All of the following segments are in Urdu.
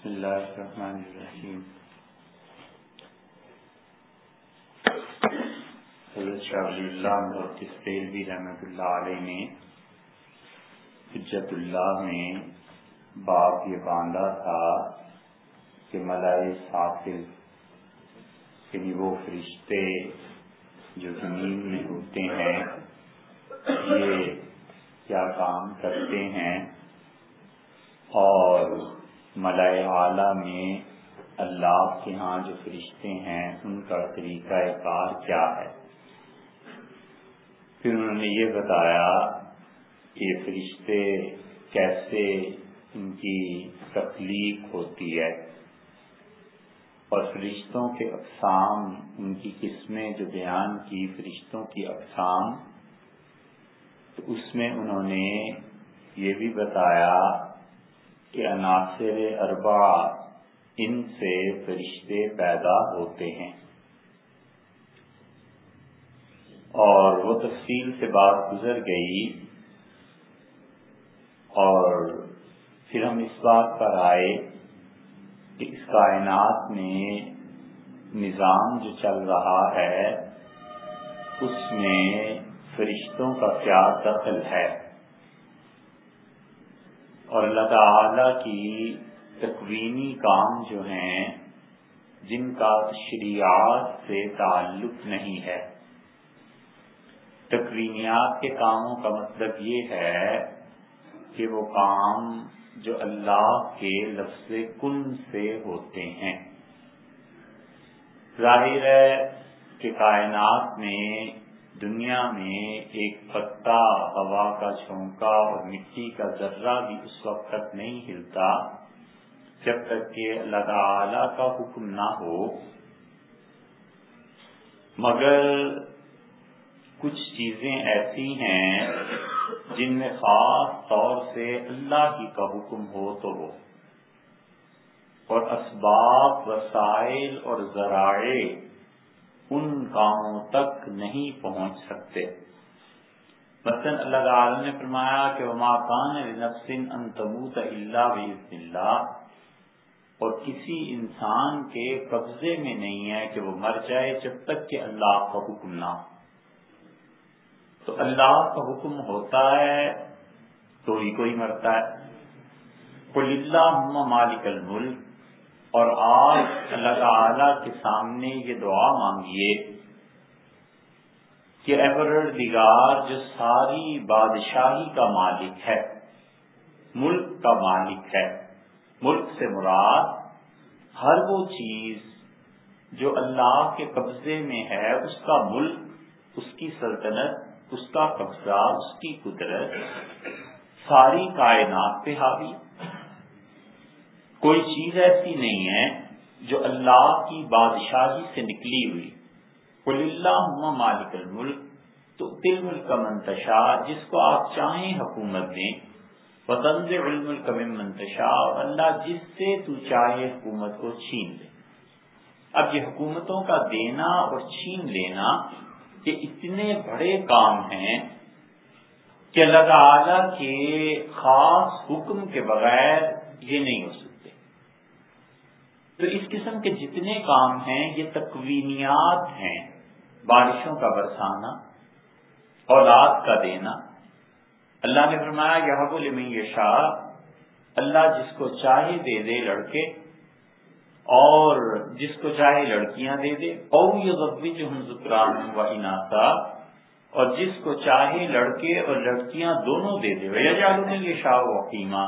بسم اللہ الرحمن الرحیم حضرت شاہ ولی اللہ محدث فیلوی رحمت اللہ علیہ نے حجت اللہ میں باپ یہ باندھا تھا کہ ملائے سافل یعنی وہ فرشتے جو زمین میں ہوتے ہیں، یہ کیا کام کرتے ہیں؟ اور ملائے اعلیٰ میں اللہ کے ہاں جو فرشتے ہیں، ان کا طریقہ کار کیا ہے؟ پھر انہوں نے یہ بتایا کہ فرشتے کیسے ان کی تخلیق ہوتی ہے اور فرشتوں کے اقسام، ان کی قسمیں جو بیان کی فرشتوں کی اقسام، تو اس میں انہوں نے یہ بھی بتایا کہ عناصر اربع ان سے فرشتے پیدا ہوتے ہیں۔ اور وہ تفصیل سے بات گزر گئی اور پھر ہم اس بات پر آئے کہ اس کائنات میں نظام جو چل رہا ہے، اس میں فرشتوں کا کیا دخل ہے۔ اور اللہ تعالی کی تکوینی کام جو ہیں، جن کا شریعت سے تعلق نہیں ہے۔ تکوینیات کے کاموں کا مطلب یہ ہے کہ وہ کام جو اللہ کے لفظ کن سے ہوتے ہیں۔ ظاہر ہے کہ کائنات میں دنیا میں ایک پتا، ہوا کا چھونکا اور مٹی کا ذرہ بھی اس وقت تک نہیں ہلتا جب تک کہ اللہ تعالی کا حکم نہ ہو۔ مگر کچھ چیزیں ایسی ہیں جن میں خاص طور سے اللہ ہی کا حکم ہو تو ہو اور اسباب، وسائل اور ذرائع ان کاموں تک نہیں پہنچ سکتے۔ مثلا اللہ تعالی نے فرمایا کہ وما کان ان تموت اللہ اللہ اور کسی انسان کے قبضے میں نہیں ہے کہ وہ مر جائے جب تک کہ اللہ کا حکم نہ تو اللہ کا حکم ہوتا ہے تو ہی کوئی مرتا ہے۔ قل اللہ مالک الملک اور آج اللہ تعالی کے سامنے یہ دعا مانگیے کہ ایور جو ساری بادشاہی کا مالک ہے، ملک کا مالک ہے، ملک سے مراد ہر وہ چیز جو اللہ کے قبضے میں ہے، اس کا ملک، اس کی سلطنت، اس کا قبضہ، اس کی قدرت، ساری کائنات پہ حاوی۔ کوئی چیز ایسی نہیں ہے جو اللہ کی بادشاہی سے نکلی ہوئی۔ قل اللہ مالک الملک تو دل ملک کا منتشا جس کو آپ چاہیں حکومت دیں۔ وطنز علم کا منتشا اور اللہ جس سے تو چاہے حکومت کو چھین لے۔ اب یہ حکومتوں کا دینا اور چھین لینا یہ اتنے بڑے کام ہیں کہ اللہ تعالی کے خاص حکم کے بغیر یہ نہیں ہو سکتے تو اس قسم کے جتنے کام ہیں، یہ تکوینیات ہیں۔ بارشوں کا برسانا، اولاد کا دینا۔ اللہ نے فرمایا یہ لمن شاہ اللہ جس کو چاہے دے دے لڑکے، اور جس کو چاہے لڑکیاں دے دے۔ او یہ ذکران و اناسا اور جس کو چاہے لڑکے اور لڑکیاں دونوں دے دے۔ یہ شاہ وقیمہ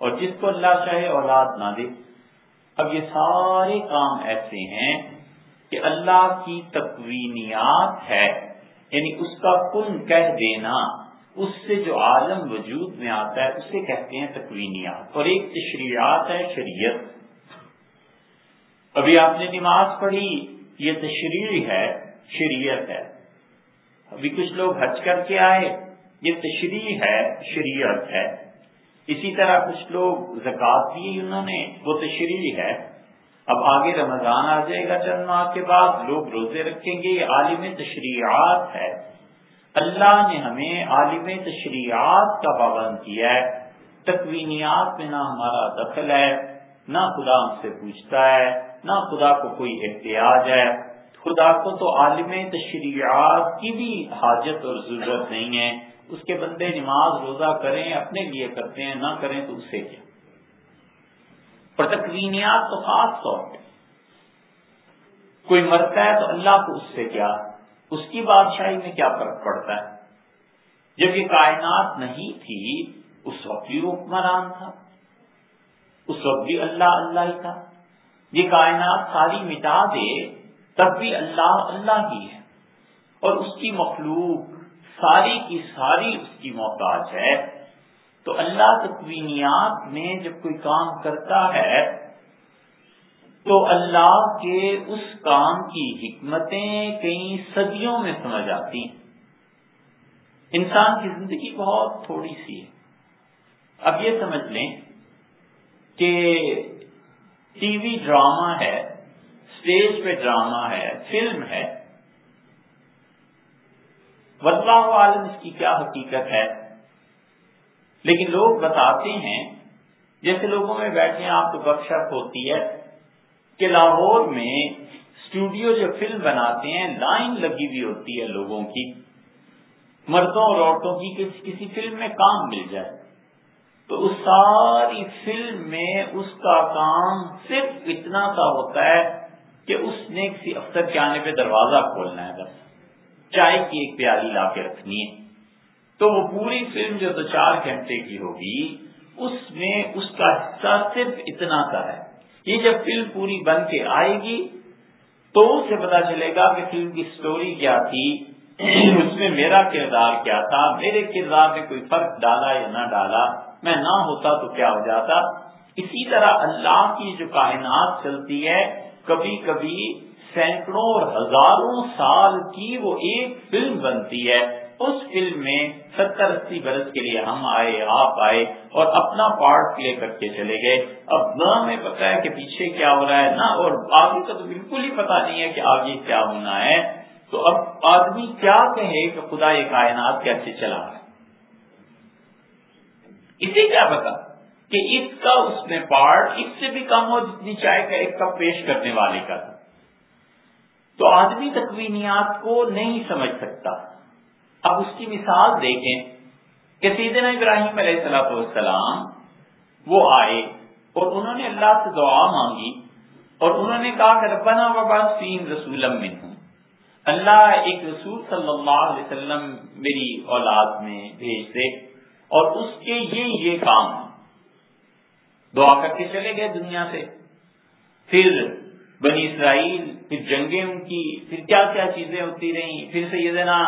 اور جس کو اللہ چاہے اولاد نہ دے۔ اب یہ سارے کام ایسے ہیں کہ اللہ کی تکوینیات ہے یعنی اس کا کن کہہ دینا، اس سے جو عالم وجود میں آتا ہے، اسے کہتے ہیں تکوینیات اور ایک تشریعات ہے شریعت۔ ابھی آپ نے نماز پڑھی، یہ تشریح ہے، شریعت ہے۔ ابھی کچھ لوگ حج کر کے آئے، یہ تشریح ہے، شریعت ہے۔ اسی طرح کچھ لوگ زکات دی انہوں نے، وہ تشریح ہے۔ اب آگے رمضان آ جائے گا چند ماہ کے بعد، لوگ روزے رکھیں گے، یہ عالم تشریعات ہے۔ اللہ نے ہمیں عالم تشریعات کا پابند کیا ہے۔ تکوینیات میں نہ ہمارا دخل ہے، نہ خدا ان سے پوچھتا ہے، نہ خدا کو کوئی احتیاط ہے۔ خدا کو تو عالم تشریعات کی بھی حاجت اور ضرورت نہیں ہے۔ اس کے بندے نماز روزہ کریں، اپنے لیے کرتے ہیں، نہ کریں تو اسے کیا؟ پر تکوینیات تو خاص طور پہ۔ کوئی مرتا ہے تو اللہ کو اس سے کیا؟ اس کی بادشاہی میں کیا فرق پڑتا ہے؟ جب یہ کائنات نہیں تھی، اس وقت بھی حکمران تھا۔ اس وقت بھی اللہ اللہ ہی تھا۔ یہ کائنات ساری مٹا دے، تب بھی اللہ اللہ ہی ہے۔ اور اس کی مخلوق ساری کی ساری اس کی محتاج ہے۔ تو اللہ تکوینیات میں جب کوئی کام کرتا ہے، تو اللہ کے اس کام کی حکمتیں کئی صدیوں میں سمجھ آتی انسان کی زندگی بہت تھوڑی سی ہے۔ اب یہ سمجھ لیں کہ ٹی وی ڈرامہ ہے، اسٹیج پہ ڈرامہ ہے، فلم ہے۔ واللہ عالم اس کی کیا حقیقت ہے؟ لیکن لوگ بتاتے ہیں، جیسے لوگوں میں بیٹھے آپ کو گپ شپ ہوتی ہے کہ لاہور میں اسٹوڈیو جو فلم بناتے ہیں، لائن لگی ہوئی ہوتی ہے لوگوں کی۔ مردوں اور عورتوں کی کسی فلم میں کام مل جائے۔ تو اس ساری فلم میں اس کا کام صرف اتنا سا ہوتا ہے کہ اس نے کسی افسر کے آنے پہ دروازہ کھولنا ہے بس۔ چائے کی ایک پیالی لا کے رکھنی ہے۔ تو وہ پوری فلم جو دو چار گھنٹے کی ہوگی، اس میں اس کا حصہ صرف اتنا سا ہے۔ یہ جب فلم پوری بن کے آئے گی، تو اس سے پتا چلے گا کہ فلم کی سٹوری کیا تھی، اس میں میرا کردار کیا تھا، میرے کردار میں کوئی فرق ڈالا یا نہ ڈالا، میں نہ ہوتا تو کیا ہو جاتا۔ اسی طرح اللہ کی جو کائنات چلتی ہے، کبھی کبھی سینکڑوں اور ہزاروں سال کی وہ ایک فلم بنتی ہے۔ اس فلم میں ستر اسی برس کے لیے ہم آئے، آپ آئے اور اپنا پارٹ پلے کر کے چلے گئے۔ اب نہ ہمیں پتا ہے کہ پیچھے کیا ہو رہا ہے، نہ، اور آگے کا تو بالکل ہی پتا نہیں ہے کہ آگے کیا ہونا ہے۔ تو اب آدمی کیا کہے کہ خدا یہ کائنات کیسے چلا رہا ہے؟ اسے کیا پتا کہ اس کا اس میں پارٹ اس سے بھی کم ہو جتنی چائے کا ایک کپ پیش کرنے والے کا تھا تو آدمی تکوینیات کو نہیں سمجھ سکتا۔ اب اس کی مثال دیکھیں کہ سیدنا ابراہیم علیہ السلام والسلام وہ آئے اور انہوں نے اللہ سے دعا مانگی اور انہوں نے کہا کہ ربنا وبعث فیم رسول منہم۔ اللہ ایک رسول صلی اللہ علیہ وسلم میری اولاد میں بھیج دے اور اس کے یہ یہ کام۔ دعا کر کے چلے گئے دنیا سے۔ پھر بنی اسرائیل پھر جنگیں ان کی، پھر کیا کیا چیزیں ہوتی رہی پھر سیدنا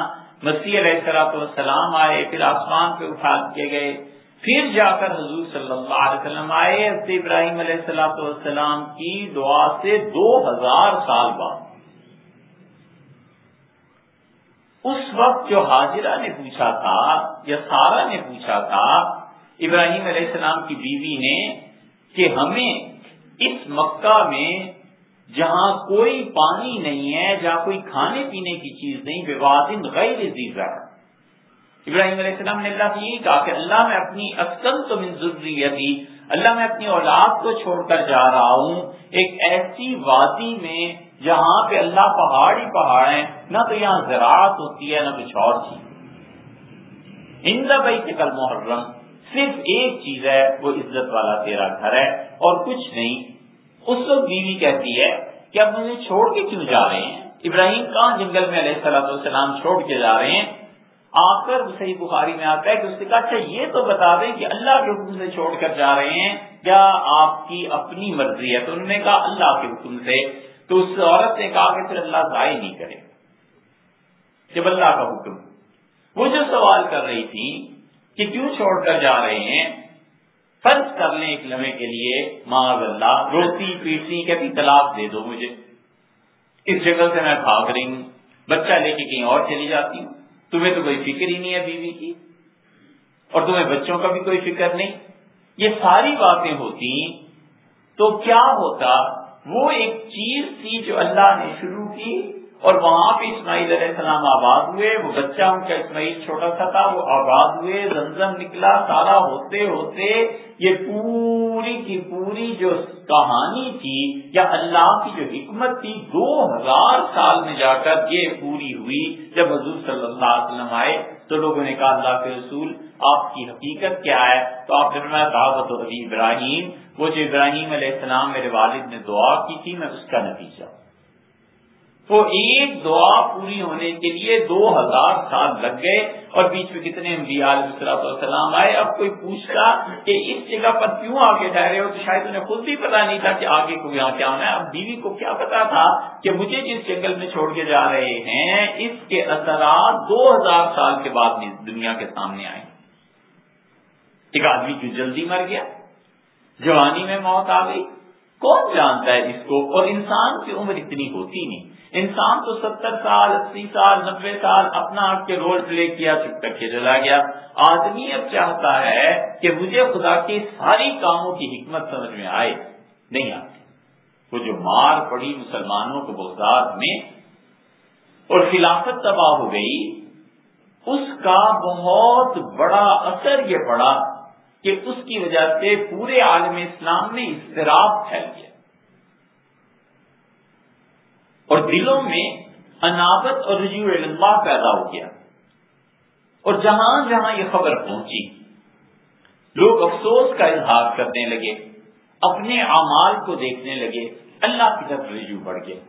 مسیح علیہ السلاۃ والسلام آئے، پھر آسمان پہ اٹھا کیے گئے، پھر جا کر حضور صلی اللہ علیہ وسلم آئے، حضرت ابراہیم علیہ السلاۃ والسلام کی دعا سے دو ہزار سال بعد۔ اس وقت جو حاجرہ نے پوچھا تھا، یا سارا نے پوچھا تھا، ابراہیم علیہ السلام کی بیوی نے کہ ہمیں اس مکہ میں جہاں کوئی پانی نہیں ہے، جہاں کوئی کھانے پینے کی چیز نہیں بے غیر زیزا ابراہیم علیہ السلام نے اللہ سے یہ کہا کہ اللہ میں اپنی اصل تو من ضروری اللہ میں اپنی اولاد کو چھوڑ کر جا رہا ہوں۔ ایک ایسی وادی میں جہاں پہ اللہ پہاڑ ہی پہاڑ ہیں، نہ تو یہاں زراعت ہوتی ہے، نہ کچھ اور چیز۔ ہند بھائی کے کل محرم صرف ایک چیز ہے، وہ عزت والا تیرا گھر ہے اور کچھ نہیں۔ اس وقت بیوی کہتی ہے کہ اب مجھے چھوڑ کے کیوں جا رہے ہیں؟ ابراہیم کہاں جنگل میں علیہ السلام السلام چھوڑ کے جا رہے ہیں؟ آ کر صحیح بخاری میں آتا ہے کہ اس نے کہا اچھا یہ تو بتا دیں کہ اللہ کے حکم سے چھوڑ کر جا رہے ہیں، کیا آپ کی اپنی مرضی ہے؟ تو انہوں نے کہا، اللہ کے حکم سے۔ تو اس عورت نے کہا کہ پھر اللہ ضائع نہیں کرے۔ جب اللہ کا حکم۔ وہ جو سوال کر رہی تھی کہ کیوں چھوڑ کر جا رہے ہیں فرض کر لیں ایک لمحے کے لیے معاذ اللہ روتی پیٹتی کہتی طلاق دے دو مجھے۔ اس جگہ سے میں بھاگ رہی ہوں۔ بچہ لے کے کہیں اور چلی جاتی ہوں۔ تمہیں تو کوئی فکر ہی نہیں ہے بیوی کی۔ اور تمہیں بچوں کا بھی کوئی فکر نہیں۔ یہ ساری باتیں ہوتی تو کیا ہوتا؟ وہ ایک چیز تھی جو اللہ نے شروع کی۔ اور وہاں پہ اسماعیل علیہ السلام آباد ہوئے، وہ بچہ ان کا اسماعیل چھوٹا سا تھا، وہ آباد ہوئے، زمزم نکلا، سارا ہوتے ہوتے یہ پوری کی پوری جو کہانی تھی یا اللہ کی جو حکمت تھی، دو ہزار سال میں جا کر یہ پوری ہوئی۔ جب حضور صلی اللہ علیہ وسلم آئے تو لوگوں نے کہا، اللہ کے رسول، آپ کی حقیقت کیا ہے؟ تو آپ نے فرمایا، دعوت ابھی ابراہیم۔ وہ جو ابراہیم علیہ السلام میرے والد نے دعا کی تھی، میں اس کا نتیجہ تو ایک دعا پوری ہونے کے لیے دو ہزار سال لگ گئے اور بیچ میں کتنے انبیاء علیہ السلام آئے؟ اب کوئی پوچھتا کہ اس جگہ پر کیوں آگے ٹھہرے ہو؟ تو شاید انہیں خود بھی پتا نہیں تھا کہ آگے کو یہاں کیا ہے۔ اب بیوی کو کیا پتا تھا کہ مجھے جس جنگل میں چھوڑ کے جا رہے ہیں، اس کے اثرات دو ہزار سال کے بعد دنیا کے سامنے آئے۔ ایک آدمی کیوں جلدی مر گیا، جوانی میں موت آ گئی۔ کون جانتا ہے اس کو؟ اور انسان کی عمر اتنی ہوتی نہیں۔ انسان تو ستر سال، اسی سال نبے سال اپنا آپ کے رول پلے کیا چپ کے چلا گیا۔ آدمی اب چاہتا ہے کہ مجھے خدا کے ساری کاموں کی حکمت سمجھ میں آئے۔ نہیں آتی۔ وہ جو مار پڑی مسلمانوں کو بغداد میں اور خلافت تباہ ہو گئی، اس کا بہت بڑا اثر یہ پڑا کہ اس کی وجہ سے پورے عالم اسلام میں اضطراب پھیل گیا۔ اور دلوں میں اناوت اور رجوع اللہ پیدا ہو گیا۔ اور جہاں جہاں یہ خبر پہنچی، لوگ افسوس کا اظہار کرنے لگے، اپنے اعمال کو دیکھنے لگے، اللہ کی طرف رجوع بڑھ گئے۔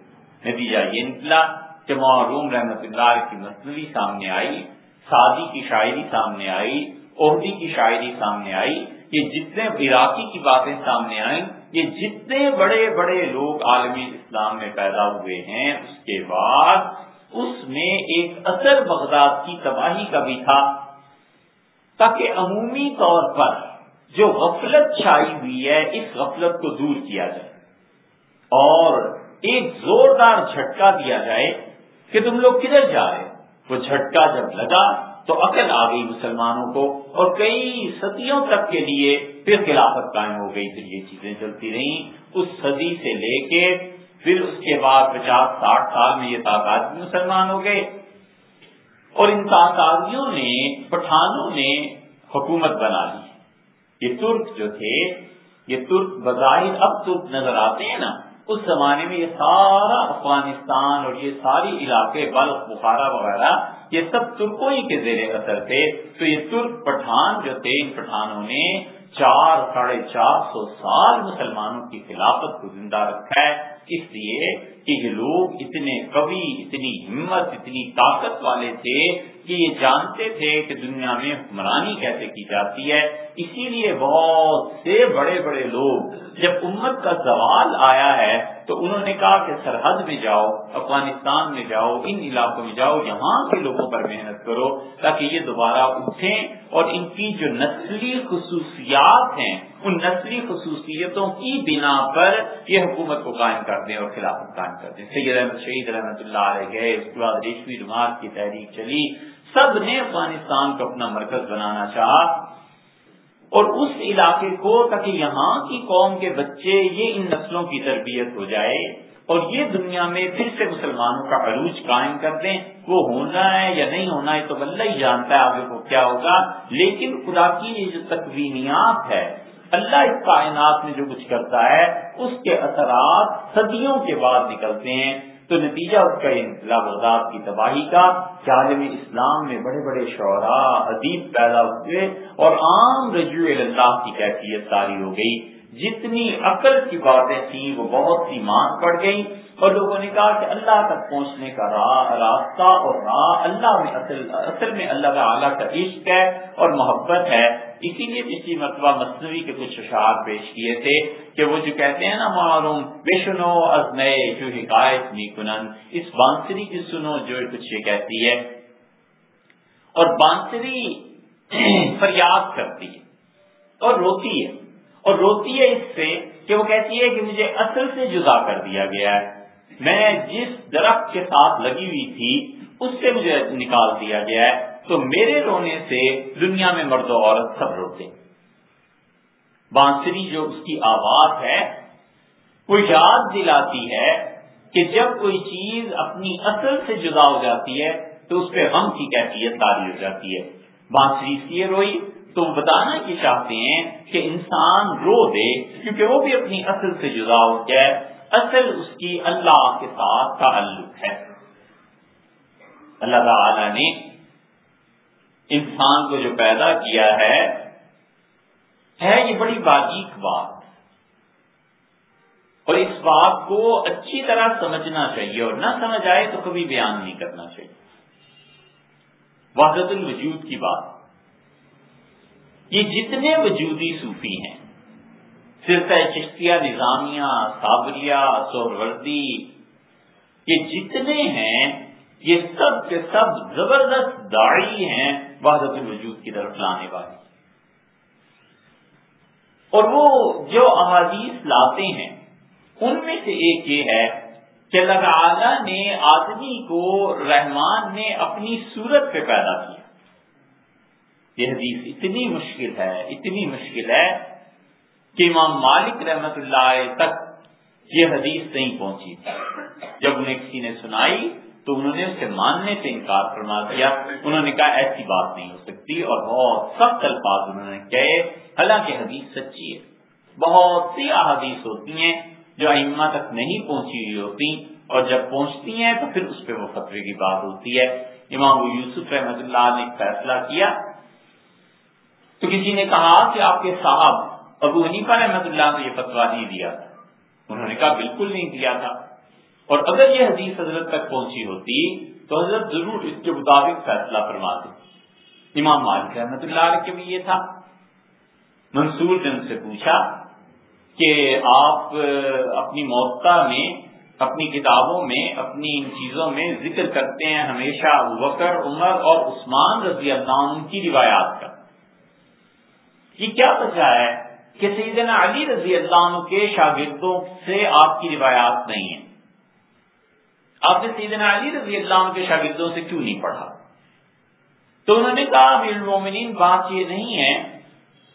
نتیجہ یہ نکلا کہ معروم رحمت اللہ کی مصنوعی سامنے آئی، سادی کی شاعری سامنے آئی، عہدی کی شاعری سامنے آئی، یہ جتنے عراقی کی باتیں سامنے آئیں یہ جتنے بڑے بڑے لوگ عالمی اسلام میں پیدا ہوئے ہیں، اس کے بعد اس میں ایک اثر بغداد کی تباہی کا بھی تھا۔ تاکہ عمومی طور پر جو غفلت چھائی ہوئی ہے، اس غفلت کو دور کیا جائے۔ اور ایک زوردار جھٹکا دیا جائے کہ تم لوگ کدھر جا رہے وہ جھٹکا جب لگا تو عقل آ گئی مسلمانوں کو اور کئی صدیوں تک کے لیے پھر خلافت قائم ہو گئی پھر یہ چیزیں چلتی رہیں۔ اس صدی سے لے کے پھر اس کے بعد پچاس ساٹھ سال میں یہ تعداد مسلمان ہو گئے۔ اور ان تعدادیوں نے، پٹھانوں نے حکومت بنا لی۔ یہ ترک جو تھے، یہ ترک بظاہر اب ترک نظر آتے ہیں نا۔ اس زمانے میں یہ سارا افغانستان اور یہ ساری علاقے، بلخ، بخارا وغیرہ، یہ سب ترکوں ہی کے زیر اثر تھے۔ تو یہ ترک پٹھان جو تھے، ان پٹھانوں نے چار، ساڑھے چار سو سال مسلمانوں کی خلافت کو زندہ رکھا ہے۔ اس لیے کہ یہ لوگ اتنے کبھی اتنی ہمت، اتنی طاقت والے تھے کہ یہ جانتے تھے کہ دنیا میں حکمرانی کیسے کی جاتی ہے، اسی لیے بہت سے بڑے بڑے لوگ جب امت کا زوال آیا ہے تو انہوں نے کہا کہ سرحد میں جاؤ، افغانستان میں جاؤ، ان علاقوں میں جاؤ، یہاں کے لوگوں پر محنت کرو تاکہ یہ دوبارہ اٹھیں اور ان کی جو نسلی خصوصیات ہیں، ان نسلی خصوصیتوں کی بنا پر یہ حکومت کو قائم کر دیں اور خلافت قائم کر دیں۔ سید احمد شہید رحمت اللہ علیہ گئے، اس کے بعد ریشمی رومال کی تحریک چلی۔ سب نے افغانستان کو اپنا مرکز بنانا چاہا اور اس علاقے کو تاکہ یہاں کی قوم کے بچے یہ ان نسلوں کی تربیت ہو جائے اور یہ دنیا میں پھر سے مسلمانوں کا عروج قائم کر دیں۔ وہ ہونا ہے یا نہیں ہونا ہے تو اللہ ہی جانتا ہے آگے کو کیا ہوگا۔ لیکن خدا کی یہ جو تکوینیات ہے، اللہ اس کائنات میں جو کچھ کرتا ہے، اس کے اثرات صدیوں کے بعد نکلتے ہیں۔ تو نتیجہ اس کا انقلاب آزاد کی تباہی کا عالم اسلام میں بڑے بڑے شعراء ادیب پیدا ہوئے اور عام رجوع اللہ کی کیفیت تاری ہو گئی۔ جتنی عقل کی باتیں تھیں، وہ بہت سی مان پڑ گئی اور لوگوں نے کہا کہ اللہ تک پہنچنے کا راہ راستہ اور راہ اللہ میں اصل اصل میں اللہ تعالیٰ کا عشق ہے اور محبت ہے۔ اسی لیے پچھلی مرتبہ مصنوعی کے کچھ اشعار پیش کیے تھے کہ وہ جو کہتے ہیں نا، معلوم بشنو از نئے، جو حکایت می کنن. اس بانسری کی سنو جو کچھ یہ کہتی ہے۔ اور بانسری فریاد کرتی ہے اور روتی ہے۔ اور روتی ہے اس سے کہ وہ کہتی ہے کہ مجھے اصل سے جدا کر دیا گیا ہے۔ میں جس درخت کے ساتھ لگی ہوئی تھی، اس سے مجھے نکال دیا گیا ہے۔ تو میرے رونے سے دنیا میں مرد و عورت سب روتے بانسری جو اس کی آواز ہے، وہ یاد دلاتی ہے کہ جب کوئی چیز اپنی اصل سے جدا ہو جاتی ہے، تو اس پہ غم کی کیفیت تاری ہو جاتی ہے۔ بات شریف یہ روئی۔ تو بتانا یہ چاہتے ہیں کہ انسان رو دے، کیونکہ وہ بھی اپنی اصل سے جدا ہو جائے۔ اصل اس کی اللہ کے ساتھ تعلق ہے۔ اللہ تعالی نے انسان کو جو پیدا کیا ہے ہے یہ بڑی باریک بات۔ اور اس بات کو اچھی طرح سمجھنا چاہیے اور نہ سمجھ آئے تو کبھی بیان نہیں کرنا چاہیے۔ وحدت الوجود کی بات۔ یہ جتنے وجودی صوفی ہیں سرتا چشتیہ نظامیہ، صابریہ سوروردی یہ جتنے ہیں یہ سب کے سب زبردست داڑھی ہیں وحدت الوجود کی طرف لانے والی اور وہ جو احادیث لاتے ہیں، ان میں سے ایک یہ ہے کہ اللہ تعالی نے آدمی کو رحمان نے اپنی صورت پہ پیدا کیا۔ یہ حدیث اتنی مشکل ہے، اتنی مشکل ہے کہ امام مالک رحمت اللہ تک یہ حدیث نہیں پہنچی۔ جب انہیں کسی نے سنائی تو انہوں نے اسے ماننے سے انکار فرما دیا۔ انہوں نے کہا ایسی بات نہیں ہو سکتی اور بہت سخت الفاظ انہوں نے کہے۔ حالانکہ حدیث سچی ہے۔ بہت سی احادیث ہوتی ہیں جو ائمہ تک نہیں پہنچی ہوئی ہوتی اور جب پہنچتی ہیں تو پھر اس پہ وہ فتوے کی بات ہوتی ہے۔ امام یوسف رحمت اللہ نے فیصلہ کیا۔ تو کسی نے کہا کہ آپ کے صاحب ابو حنیفہ رحمت اللہ نے یہ فتوا نہیں دیا تھا۔ انہوں نے کہا بالکل نہیں دیا تھا۔ اور اگر یہ حدیث حضرت تک پہنچی ہوتی تو حضرت ضرور اس کے مطابق فیصلہ فرماتے۔ امام مالک رحمت اللہ علیہ کے بھی یہ تھا۔ منصور نے ان سے پوچھا کہ آپ اپنی موتا میں، اپنی کتابوں میں، اپنی ان چیزوں میں ذکر کرتے ہیں ہمیشہ وکر عمر اور عثمان رضی اللہ عنہ کی روایات کا۔ یہ کیا وجہ ہے کہ سیدنا علی رضی اللہ عنہ کے شاگردوں سے آپ کی روایات نہیں ہیں؟ آپ نے سیدنا علی رضی اللہ عنہ کے شاگردوں سے کیوں نہیں پڑھا؟ تو انہوں نے کہا المومنین، بات یہ نہیں ہے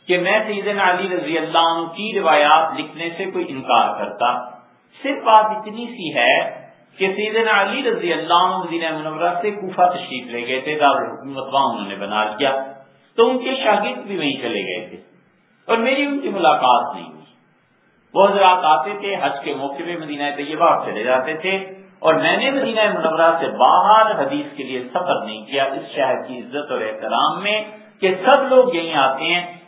کہ میں سیدنا علی رضی اللہ عنہ کی روایات لکھنے سے کوئی انکار کرتا۔ صرف بات اتنی سی ہے کہ سیدنا علی رضی اللہ عنہ مدینہ منورہ سے کوفہ تشریف لے گئے تھے، دارالحکومت وہاں انہوں نے بنا لیا۔ تو ان کے شاگرد بھی وہیں چلے گئے تھے۔ اور میری ان کی ملاقات نہیں ہوئی۔ وہ حضرات آتے تھے، حج کے موقع میں مدینہ طیبہ چلے جاتے تھے۔ اور میں نے مدینہ منورہ سے باہر حدیث کے لیے سفر نہیں کیا، اس شہر کی عزت اور احترام میں کہ سب لوگ یہیں آتے ہیں۔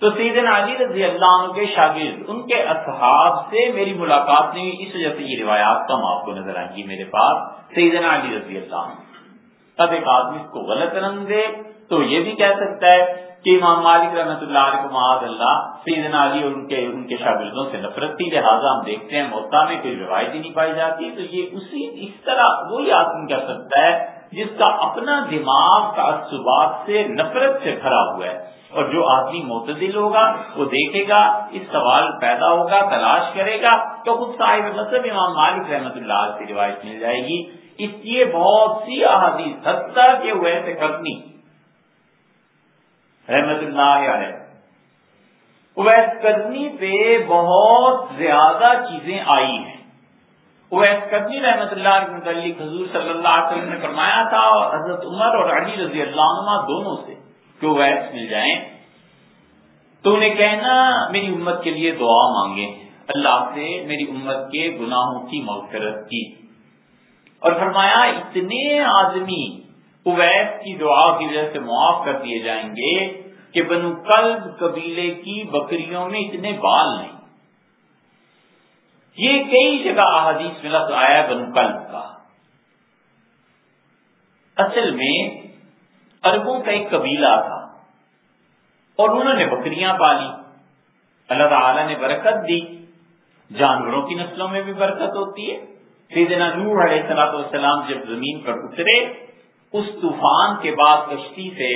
تو سیدنا علی رضی اللہ عنہ کے شاگرد، ان کے اصحاب سے میری ملاقات نہیں ہوئی، اس وجہ سے یہ روایات کم آپ کو نظر آئیں گی میرے پاس۔ سیدنا علی رضی اللہ عنہ۔ اب ایک آدمی اس کو غلط رنگ دے تو یہ بھی کہہ سکتا ہے کہ امام مالک رحمۃ اللہ علیہ معاذ اللہ، سیدنا علی اور ان کے ان کے شاگردوں سے نفرت تھی لہٰذا ہم دیکھتے ہیں موتا میں کوئی روایت ہی نہیں پائی جاتی، تو یہ اسی اس طرح وہی آدمی کر سکتا ہے جس کا اپنا دماغ تعصبات سے نفرت سے بھرا ہوا ہے۔ اور جو آدمی معتدل ہوگا، وہ دیکھے گا، اس سوال پیدا ہوگا، تلاش کرے گا، تو خود صاحب مطلب امام مالک رحمۃ اللہ سے روایت مل جائے گی۔ اس لیے بہت سی احادیث حتیٰ کے ہوئے سے کرنی رحمت اللہ علیہ۔ اویس کرنی پہ بہت زیادہ چیزیں آئی ہیں۔ اویس کرنی رحمت اللہ کے متعلق حضور صلی اللہ علیہ وسلم نے فرمایا تھا اور حضرت عمر اور علی رضی اللہ عنہ دونوں سے کہ اویس مل جائیں۔ تو انہیں کہنا، میری امت کے لیے دعا مانگے اللہ سے میری امت کے گناہوں کی مغفرت کی۔ اور فرمایا، اتنے آدمی اویس کی دعا کی وجہ سے معاف کر دیے جائیں گے کہ بنو کلب قبیلے کی بکریوں میں اتنے بال نہیں۔ یہ کئی جگہ احادیث میں لفظ آیا بنو کلب کا۔ اصل میں اربوں کا ایک قبیلہ تھا اور انہوں نے بکریاں پالی۔ اللہ تعالی نے برکت دی۔ جانوروں کی نسلوں میں بھی برکت ہوتی ہے۔ سیدنا نور علیہ السلام جب زمین پر اترے اس طوفان کے بعد کشتی سے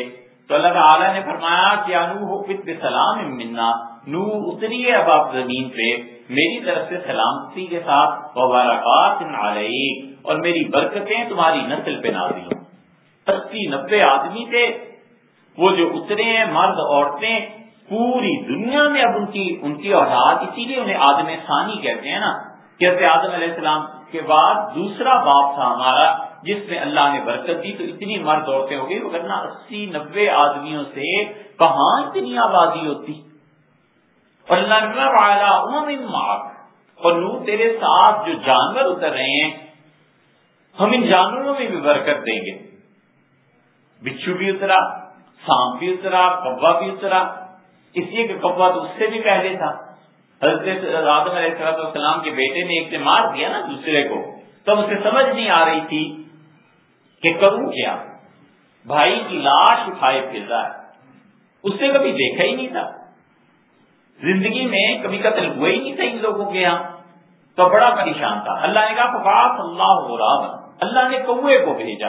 تو اللہ تعالیٰ نے فرمایا کہ انو فت سلام منا نو اتریے اب آپ زمین پہ، میری طرف سے سلامتی کے ساتھ وبارکات علیہ اور میری برکتیں تمہاری نسل پہ نازل ہوں۔ اسی نبے آدمی تھے، وہ جو اترے ہیں، مرد عورتیں، پوری دنیا میں اب ان کی ان کی اولاد، اسی لیے انہیں آدم ثانی کہتے ہیں نا کیسے آدم علیہ السلام کے بعد دوسرا باپ تھا ہمارا۔ جس میں اللہ نے برکت دی تو اتنی مرد عورتیں ہو گئی، ورنہ اسی نبے آدمیوں سے کہاں اتنی آبادی ہوتی؟ اور اللہ نے اور نو تیرے ساتھ جو جانور اتر رہے ہیں، ہم ان جانوروں میں بھی برکت دیں گے۔ بچھو بھی اترا، سانپ بھی اترا کبا بھی اترا۔ اس لیے کہ کبا تو اس سے بھی پہلے تھا۔ حضرت آدم علیہ السلام کے بیٹے نے ایک سے مار دیا نا دوسرے کو تب اسے سمجھ نہیں آ رہی تھی۔ کہ کروں کیا؟ بھائی کی لاش اٹھائے پھر رہا ہے۔ اس سے کبھی دیکھا ہی نہیں تھا۔ زندگی میں کبھی قتل ہوا ہی نہیں تھا ان لوگوں کے یہاں۔ تو بڑا پریشان تھا۔ اللہ نے کہا فقاط اللہ ہو رہا اللہ نے کوے کو بھیجا۔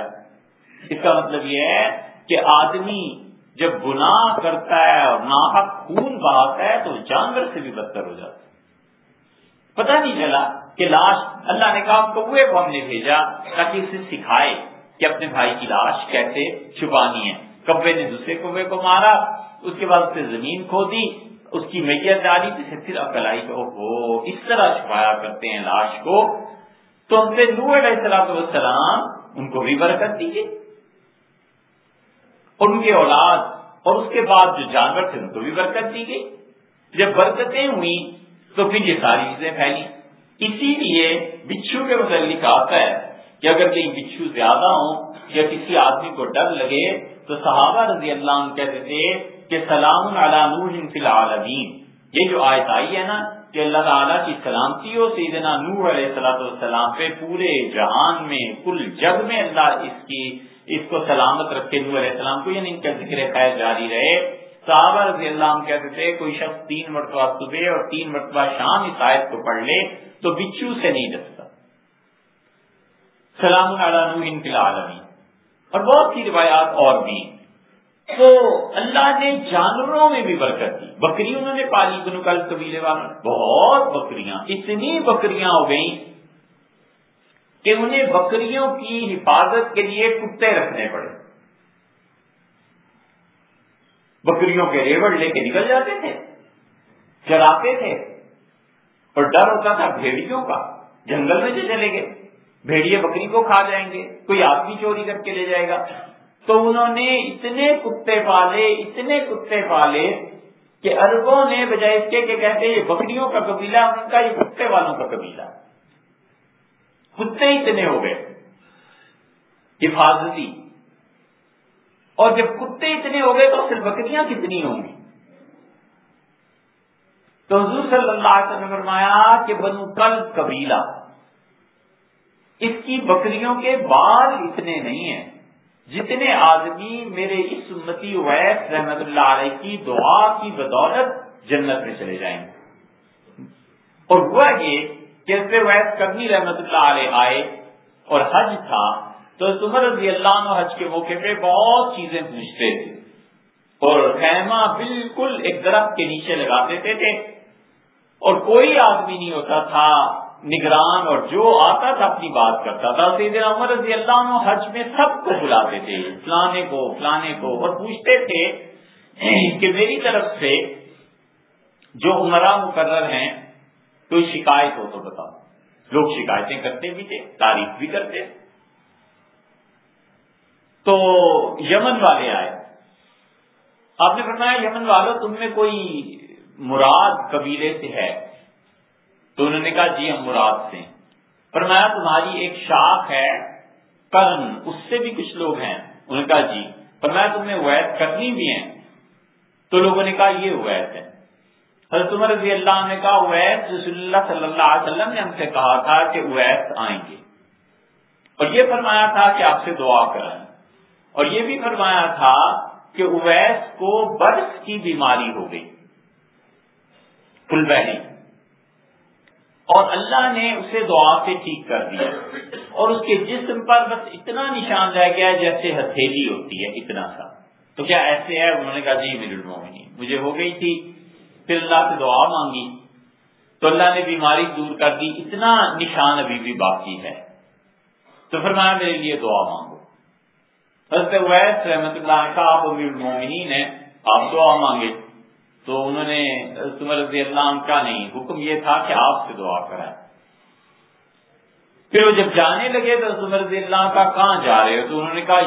اس کا مطلب یہ ہے کہ آدمی جب گناہ کرتا ہے اور ناحق خون بہاتا ہے تو جانور سے بھی بدتر ہو جاتا ہے۔ پتہ نہیں چلا کہ لاش، اللہ نے کہا کوے کو ہم نے بھیجا تاکہ اسے سکھائے۔ کہ اپنے بھائی کی لاش کیسے چھپانی ہے۔ کبے نے دوسرے کوے کو مارا، اس کے بعد اسے زمین کھو دی، اس کی میت ڈالی جسے پھر اکلائی کو ہو اس طرح چھپایا کرتے ہیں لاش کو۔ تو ہم سے نو علیہ السلام ان کو بھی برکت دیجیے اور ان کی اولاد اور اس کے بعد جو جانور تھے، ان کو بھی برکت دی گئی جب برکتیں ہوئی تو پھر یہ ساری چیزیں پھیلی اسی لیے بچھو کے متعلق آتا ہے کہ اگر کہیں بچھو زیادہ ہوں یا کسی آدمی کو ڈر لگے، تو صحابہ رضی اللہ عنہ کہتے تھے کہ سلام نوح فی العالمین۔ یہ جو آیت آئی ہے نا کہ اللہ تعالیٰ کی سلامتی ہو سیدنا نوح علیہ السلام پہ پورے جہان میں، کل جگ میں اللہ اس کی، اس کو سلامت رکھے نور علیہ السلام کو یعنی ان کا ذکر خیر جاری رہے۔ صحابہ رضی اللہ عنہ کہتے تھے، کوئی شخص تین مرتبہ صبح اور تین مرتبہ شام اس آیت کو پڑھ لے تو بچو سے نہیں ڈستا سلام ان اور بہت سی روایات اور بھی تو اللہ نے جانوروں میں بھی برکت دی۔ بکری انہوں نے پالی بنو کل قبیلے والوں بہت بکریاں، اتنی بکریاں ہو گئیں کہ انہیں بکریوں کی حفاظت کے لیے کتے رکھنے پڑے۔ بکریوں کے ریوڑ لے کے نکل جاتے تھے چلاتے تھے اور ڈر ہوتا تھا بھیڑیوں کا۔ جنگل میں جو چلے گئے۔ بھیڑیے بکری کو کھا جائیں گے، کوئی آدمی چوری کر کے لے جائے گا۔ تو انہوں نے اتنے کتے پالے، اتنے کتے پالے کہ اربوں نے بجائے اس کے کہتے یہ بکریوں کا قبیلہ، ان کا یہ کتے والوں کا قبیلہ۔ کتے اتنے ہو گئے۔ حفاظتی۔ اور جب کتے اتنے ہو گئے تو پھر بکریاں کتنی ہوں گی؟ تو حضور صلی اللہ علیہ وسلم نے فرمایا کہ بنو کل قبیلہ۔ اس کی بکریوں کے بال اتنے نہیں ہیں۔ جتنے آدمی میرے اس امتی ویس رحمت اللہ علیہ کی دعا کی بدولت جنت میں چلے جائیں۔ گے اور ہوا یہ کہ ویس کرنی رحمت اللہ علیہ آئے اور حج تھا، تو عمر رضی اللہ عنہ حج کے موقع پہ بہت چیزیں پوچھتے تھے۔ اور خیمہ بالکل ایک درخت کے نیچے لگا دیتے تھے۔ اور کوئی آدمی نہیں ہوتا تھا۔ نگران اور جو آتا تھا اپنی بات کرتا تھا سیدنا عمر رضی اللہ عنہ حج میں سب کو بلاتے تھے، فلانے کو فلانے کو، اور پوچھتے تھے کہ میری طرف سے جو عمرہ مقرر ہیں، کوئی شکایت ہو تو بتاؤ۔ لوگ شکایتیں کرتے بھی تھے، تعریف بھی کرتے۔ تو یمن والے آئے۔ آپ نے فرمایا، یمن والوں تم میں کوئی مراد قبیلے سے ہے؟ تو انہوں نے کہا جی ہم مراد سے فرمایا تمہاری ایک شاخ ہے کرن اس سے بھی کچھ لوگ ہیں۔ انہوں نے کہا جی۔ فرمایا تم نے ویت کرنی بھی ہیں۔ تو لوگوں نے کہا یہ ویت ہے۔ حضرت عمر رضی اللہ نے کہا اویس رسول اللہ صلی اللہ علیہ وسلم نے ہم سے کہا تھا کہ اویس آئیں گے۔ اور یہ فرمایا تھا کہ آپ سے دعا کرائیں اور یہ بھی فرمایا تھا کہ اویس کو برس کی بیماری ہو گئی۔ فل بہری اور اللہ نے اسے دعا سے ٹھیک کر دیا۔ اور اس کے جسم پر بس اتنا نشان رہ گیا جیسے ہتھیلی ہوتی ہے، اتنا سا۔ تو کیا ایسے ہے؟ انہوں نے کہا جی میرے مجھے ہو گئی تھی۔ پھر اللہ سے دعا مانگی۔ تو اللہ نے بیماری دور کر دی۔ اتنا نشان ابھی بھی باقی ہے۔ تو فرمایا، میرے لیے دعا مانگو۔ حضرت ویس رحمت اللہ کا آپ امیر المومنین ہیں، آپ دعا مانگے۔ تو انہوں نے رضی اللہ عنہ کا نہیں، حکم یہ تھا کہ آپ سے دعا کرائے پھر وہ جب جانے لگے تو عمر رضی اللہ کا کہاں جا رہے ہو؟ تو انہوں نے کہا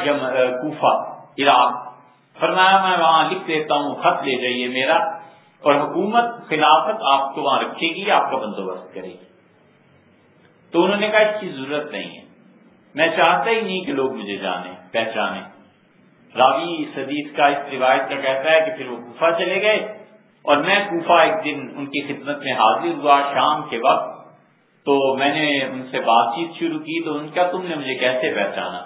کوفہ، عراق۔ فرمایا، میں وہاں لکھ دیتا ہوں، خط لے جائیے میرا اور حکومت، خلافت آپ کو وہاں رکھے گی، آپ کا بندوبست کرے گی۔ تو انہوں نے کہا، اس کی ضرورت نہیں ہے۔ میں چاہتا ہی نہیں کہ لوگ مجھے جانے پہچانے راوی سدیس کا اس روایت کا کہتا ہے کہ پھر وہ کوفہ چلے گئے۔ اور میں کوفہ ایک دن ان کی خدمت میں حاضر ہوا شام کے وقت، تو میں نے ان سے بات چیت شروع کی، تو ان کا تم نے مجھے کیسے پہچانا؟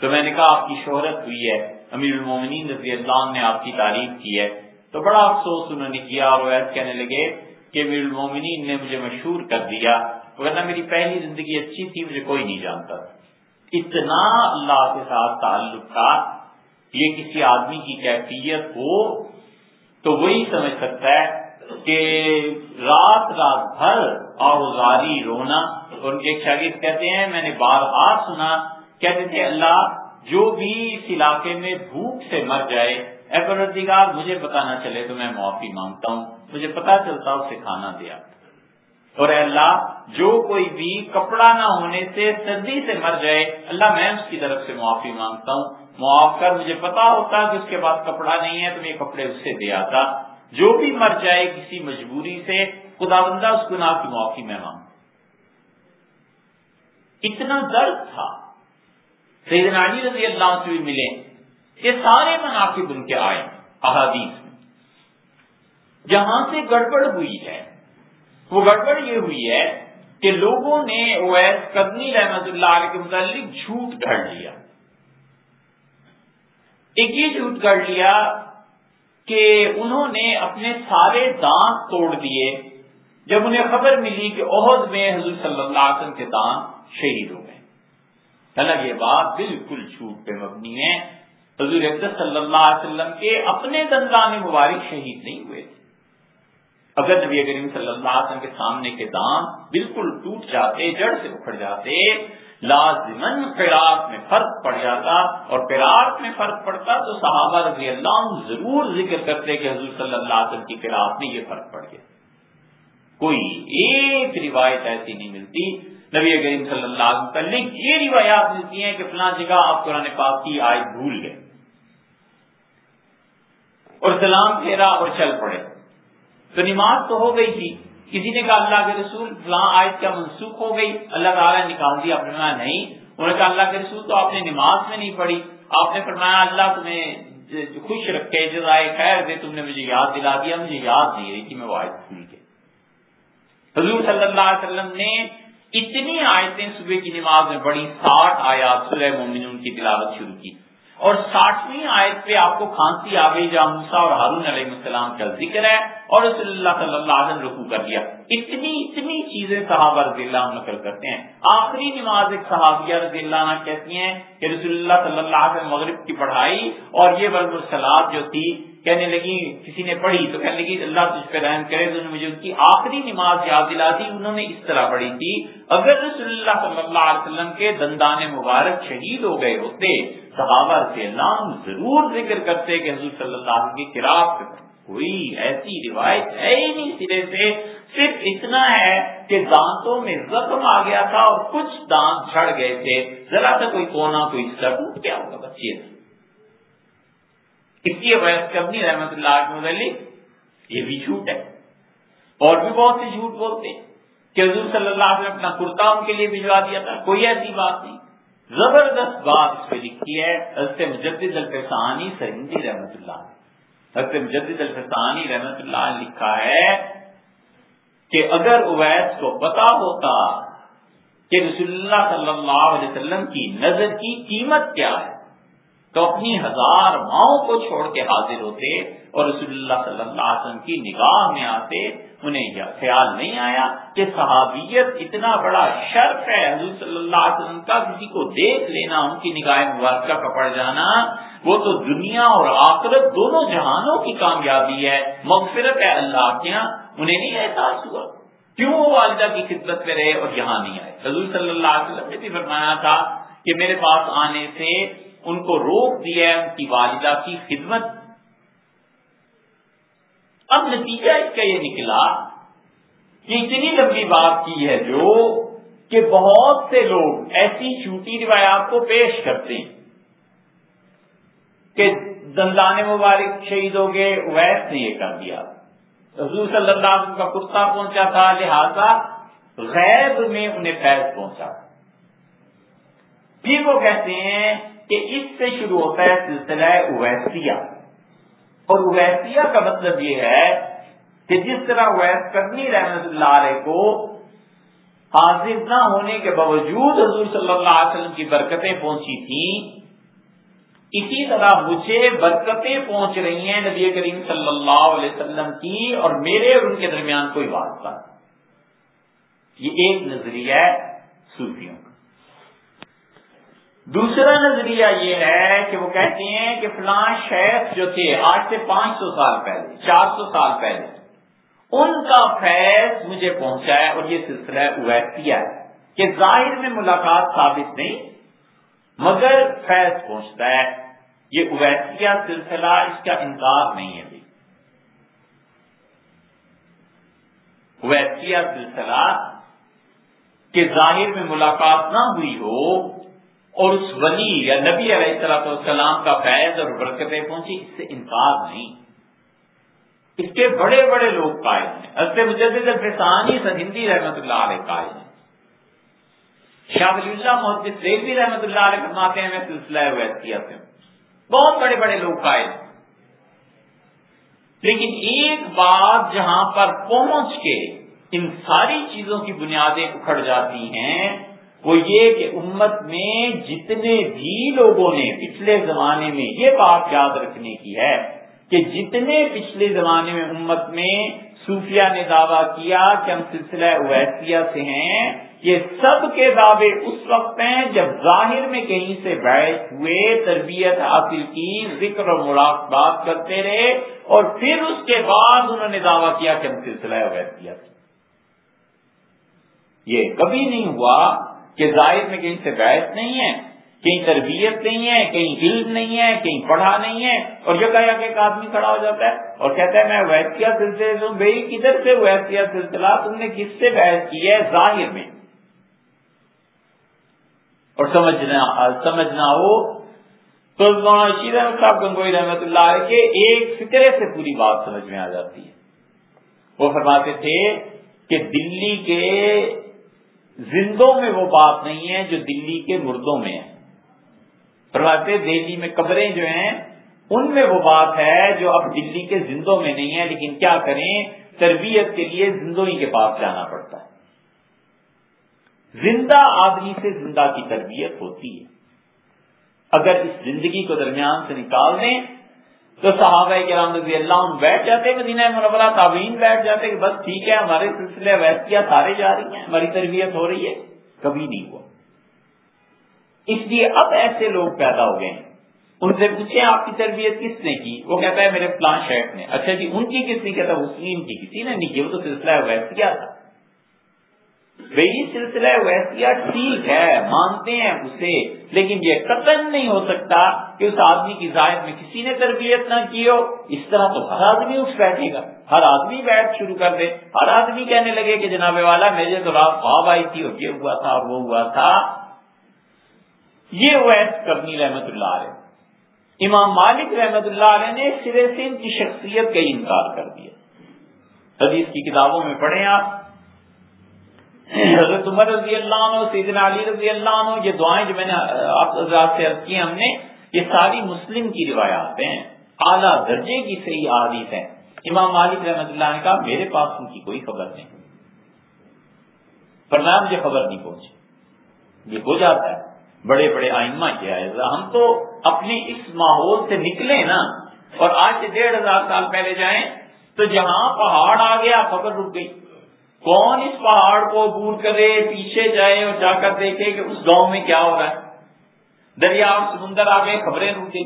تو میں نے کہا، آپ کی شہرت ہوئی ہے، امیر المومنین رضی اللہ نے آپ کی تعریف کی ہے۔ تو بڑا افسوس انہوں نے کیا اور وہ کہنے لگے کہ امیر المومنین نے مجھے مشہور کر دیا، ورنہ میری پہلی زندگی اچھی تھی، مجھے کوئی نہیں جانتا۔ اتنا اللہ کے ساتھ تعلق تھا، یہ کسی آدمی کی کیفیت ہو تو وہی سمجھ سکتا ہے کہ رات رات بھر اور رونا، اور ایک شاگرد کہتے ہیں، میں نے بار بار سنا، کہتے تھے اللہ جو بھی اس علاقے میں بھوک سے مر جائے، اے پردگار مجھے پتا نہ چلے تو میں معافی مانگتا ہوں، مجھے پتا چلتا اسے کھانا دیا۔ اور اے اللہ، جو کوئی بھی کپڑا نہ ہونے سے سردی سے مر جائے، اللہ میں اس کی طرف سے معافی مانگتا ہوں۔ معاف کر، مجھے پتا ہوتا کہ اس کے بعد کپڑا نہیں ہے تو میں کپڑے اس سے دے آتا۔ جو بھی مر جائے کسی مجبوری سے خدا بندہ اس گناہ کی معافی میں مانگ اتنا درد تھا۔ سیدنا علی رضی اللہ سے بھی ملے یہ سارے منافق ان کے آئے احادیث میں۔ جہاں سے گڑبڑ ہوئی ہے، وہ گڑبڑ یہ ہوئی ہے کہ لوگوں نے اویس قدنی رحمت اللہ علیہ کے متعلق جھوٹ گھڑ لیا۔ ایک یہ جھوٹ کر لیا کہ انہوں نے اپنے سارے دانت توڑ دیے جب انہیں خبر ملی کہ عہد میں حضور صلی اللہ علیہ وسلم کے دانت شہید ہو گئے۔ حالانکہ یہ بات بالکل جھوٹ پہ مبنی ہے۔ حضور صلی اللہ علیہ وسلم کے اپنے دندان مبارک شہید نہیں ہوئے تھے۔ اگر نبی کریم صلی اللہ علیہ وسلم کے سامنے کے دانت بالکل ٹوٹ جاتے، جڑ سے اکھڑ جاتے لازمن قرآت میں فرق پڑ جاتا اور قرآت میں فرق پڑتا تو صحابہ رضی اللہ عنہ ضرور ذکر کرتے کہ حضور صلی اللہ علیہ وسلم کی قرآت میں یہ فرق پڑ گیا۔ کوئی ایک روایت ایسی نہیں ملتی۔ نبی کریم صلی اللہ علیہ وسلم یہ روایات ملتی ہیں کہ فلاں جگہ آپ قرآن پاک کی آئے بھول گئے۔ اور سلام پھیرا اور چل پڑے۔ تو نماز تو ہو گئی تھی۔ کسی نے کہا اللہ کے رسول فلاں آیت کیا منسوخ ہو گئی؟ اللہ تعالیٰ نے نکال دیا فرمایا نہیں۔ انہوں نے کہا اللہ کے رسول تو آپ نے نماز میں نہیں پڑھی۔ آپ نے فرمایا اللہ تمہیں خوش رکھے، جزائے خیر دے، تم نے مجھے یاد دلا دیا، مجھے یاد نہیں رہی کہ میں وہ آیت بھول گئی حضور صلی اللہ علیہ وسلم نے اتنی آیتیں صبح کی نماز میں بڑی ساٹھ آیات سورہ مومنون کی تلاوت شروع کی۔ اور ساٹھویں آیت پہ آپ کو کھانسی آ گئی جہاں موسا اور ہارون علیہ السلام کا ذکر ہے اور رسول اللہ صلی اللہ علیہ وسلم رکو کر لیا اتنی اتنی چیزیں صحابہ رضی اللہ عنہ نقل کرتے ہیں۔ آخری نماز ایک صحابیہ رضی اللہ عنہ کہتی ہیں کہ رسول اللہ صلی اللہ علیہ وسلم مغرب کی پڑھائی اور یہ ورگ السلاد جو تھی، کہنے لگی، کسی نے پڑھی تو کہنے لگی، اللہ تجھ پہ رحم کرے، تو مجھے ان کی آخری نماز یاد دلا دی، انہوں نے اس طرح پڑھی تھی۔ اگر رسول اللہ صلی اللہ علیہ وسلم کے دندان مبارک شہید ہو گئے ہوتے صحابہ سے نام ضرور ذکر کرتے کہ حضور صلی اللہ علیہ وسلم کی قرآب کوئی ایسی روایت ہے ہی نہیں سرے سے۔ صرف اتنا ہے کہ دانتوں میں زخم آ گیا تھا اور کچھ دانت جھڑ گئے تھے۔ ذرا سا کوئی کونا، کوئی سب کیا ہوگا بچے اس لیے ویس کرنی رحمت اللہ کے متعلق یہ بھی جھوٹ ہے۔ اور بھی بہت سے جھوٹ بولتے ہیں کہ حضور صلی اللہ علیہ وسلم اپنا کرتا ان کے لیے بھجوا دیا تھا۔ کوئی ایسی بات نہیں۔ زبردست بات اس پہ لکھی ہے، حضرت مجدد الفسانی سرندی رحمت اللہ حضرت مجدد الفسانی رحمت اللہ نے لکھا ہے کہ اگر اویس کو پتا ہوتا کہ رسول اللہ صلی اللہ علیہ وسلم کی نظر کی قیمت کیا ہے تو اپنی ہزار ماؤں کو چھوڑ کے حاضر ہوتے اور رسول اللہ صلی اللہ علیہ وسلم کی نگاہ میں آتے، انہیں یہ خیال نہیں آیا کہ صحابیت اتنا بڑا شرف ہے، حضور صلی اللہ علیہ وسلم کا کسی کو دیکھ لینا، ان کی نگاہ مبارکہ کا پڑ جانا، وہ تو دنیا اور آخرت دونوں جہانوں کی کامیابی ہے، مغفرت ہے اللہ کے یہاں انہیں نہیں احساس ہوا۔ کیوں وہ والدہ کی خدمت میں رہے اور یہاں نہیں آئے؟ حضور صلی اللہ علیہ وسلم نے بھی فرمایا تھا کہ میرے پاس آنے سے ان کو روک دیا ہے، ان کی والدہ کی خدمت۔ اب نتیجہ اس کا یہ نکلا کہ اتنی لمبی بات کی ہے جو کہ بہت سے لوگ ایسی جھوٹی روایات کو پیش کرتے ہیں کہ دندان مبارک شہید ہو گئے ویس نے یہ کر دیا۔ حضور صلی اللہ علیہ وسلم کا کتا پہنچا تھا، لہذا غیب میں انہیں فیض پہنچا۔ پھر وہ کہتے ہیں کہ اس سے شروع ہوتا ہے سلسلہ اویسیا اور اویسیا کا مطلب یہ ہے کہ جس طرح اویس کرنی رحمت اللہ علیہ کو حاضر نہ ہونے کے باوجود حضور صلی اللہ علیہ وسلم کی برکتیں پہنچی تھیں، اسی طرح مجھے برکتیں پہنچ رہی ہیں نبی کریم صلی اللہ علیہ وسلم کی اور میرے اور ان کے درمیان کوئی واسطہ۔ یہ ایک نظریہ ہے صوفیوں کا۔ دوسرا نظریہ یہ ہے کہ وہ کہتے ہیں کہ فلاں شیخ جو تھے، آج سے پانچ سو سال پہلے، چار سو سال پہلے، ان کا فیض مجھے پہنچا ہے اور یہ سلسلہ اویسیا ہے کہ ظاہر میں ملاقات ثابت نہیں، مگر فیض پہنچتا ہے۔ یہ اویسیا سلسلہ اس کا انکار نہیں ہے اویسیا سلسلہ کہ ظاہر میں ملاقات نہ ہوئی ہو اور اس ولی یا نبی علیہ السلام کا فیض اور برکتیں پہنچی، اس سے انکار نہیں۔ اس کے بڑے بڑے لوگ قائم ہیں۔ حضرت مجدد الفسانی ہندی رحمت اللہ علیہ قائم ہیں۔ شاہ ولی اللہ محدث ریلوی رحمت اللہ علیہ فرماتے ہیں، میں سلسلہ ویسیا سے بہت بڑے بڑے لوگ قائم لیکن ایک بات جہاں پر پہنچ کے ان ساری چیزوں کی بنیادیں اکھڑ جاتی ہیں وہ یہ کہ امت میں جتنے بھی لوگوں نے پچھلے زمانے میں یہ بات یاد رکھنے کی ہے کہ جتنے پچھلے زمانے میں امت میں صوفیہ نے دعویٰ کیا کہ ہم سلسلہ اویسیہ سے ہیں، یہ سب کے دعوے اس وقت ہیں جب ظاہر میں کہیں سے بیٹھ ہوئے تربیت حاصل کی، ذکر اور مراقبات کرتے رہے اور پھر اس کے بعد انہوں نے دعویٰ کیا کہ ہم سلسلہ اویسیہ سے یہ کبھی نہیں ہوا کہ ظاہر میں کہیں سے نہیں ہے، کہیں تربیت نہیں ہے، کہیں علم نہیں ہے، کہیں پڑھا نہیں ہے، اور جو کہا کہ ایک آدمی کھڑا ہو جاتا ہے اور کہتا ہے، میں ویسیا سلسلے سے ہوں بھائی کدھر سے ویسیا سلسلہ؟ تم نے کس سے بحث کی ہے ظاہر میں؟ اور سمجھنا سمجھنا ہو تو شیر احمد صاحب گنگوئی رحمت اللہ علیہ کے ایک فکرے سے پوری بات سمجھ میں آ جاتی ہے۔ وہ فرماتے تھے کہ دلی کے زندوں میں وہ بات نہیں ہے جو دلی کے مردوں میں ہے۔ فرماتے دہلی میں قبریں جو ہیں، ان میں وہ بات ہے جو اب دلی کے زندوں میں نہیں ہے، لیکن کیا کریں؟ تربیت کے لیے زندوں ہی کے پاس جانا پڑتا ہے۔ زندہ آدمی سے زندہ کی تربیت ہوتی ہے۔ اگر اس زندگی کو درمیان سے نکال دیں تو صحابہ کے رام رضی اللہ عنہ بیٹھ جاتے مدینہ منورہ تعبین بیٹھ جاتے کہ بس ٹھیک ہے، ہمارے سلسلے ویسیا سارے جا رہی ہیں، ہماری تربیت ہو رہی ہے۔ کبھی نہیں ہوا۔ اس لیے اب ایسے لوگ پیدا ہو گئے ہیں۔ ان سے پوچھے آپ کی تربیت کس نے کی؟ وہ کہتا ہے میرے پلان شیخ نے۔ اچھا جی ان کی کس نے کہتا مسلم کی، کسی نے نہیں کی۔ وہ تو سلسلہ ویسیا تھا۔ وہی سلسلہ ویسیا ٹھیک ہے، مانتے ہیں اسے، لیکن یہ قتل نہیں ہو سکتا کہ اس آدمی کی ظاہر میں کسی نے تربیت نہ کی ہو۔ اس طرح تو ہر آدمی اٹھ بیٹھے گا۔ ہر آدمی بیٹھ شروع کر دے۔ ہر آدمی کہنے لگے کہ جناب والا، میرے تو رات خواب آئی تھی اور یہ ہوا تھا اور وہ ہوا تھا۔ یہ ویس کرنی رحمت اللہ علیہ۔ امام مالک رحمت اللہ علیہ نے سرے سے ان کی شخصیت کا انکار کر دیا۔ حدیث کی کتابوں میں پڑھیں آپ۔ حضرت عمر رضی اللہ عنہ، سیدنا علی رضی اللہ عنہ، یہ دعائیں جو میں نے آپ حضرات سے عرض کی ہم نے، یہ ساری مسلم کی روایات ہیں، اعلیٰ درجے کی صحیح عادیث ہیں۔ امام مالک رحمت اللہ نے کہا، میرے پاس ان کی کوئی خبر نہیں۔ پر میں مجھے خبر نہیں پہنچی۔ یہ ہو جاتا ہے۔ بڑے بڑے آئمہ کیا ہے ہم تو اپنی اس ماحول سے نکلے نا، اور آج سے ڈیڑھ ہزار سال پہلے جائیں، تو جہاں پہاڑ آ گیا خبر رک گئی۔ کون اس پہاڑ کو عبور کرے، پیچھے جائے اور جا کر دیکھے کہ اس گاؤں میں کیا ہو رہا ہے۔ دریا اور سمندر آ گئے خبریں رک گئی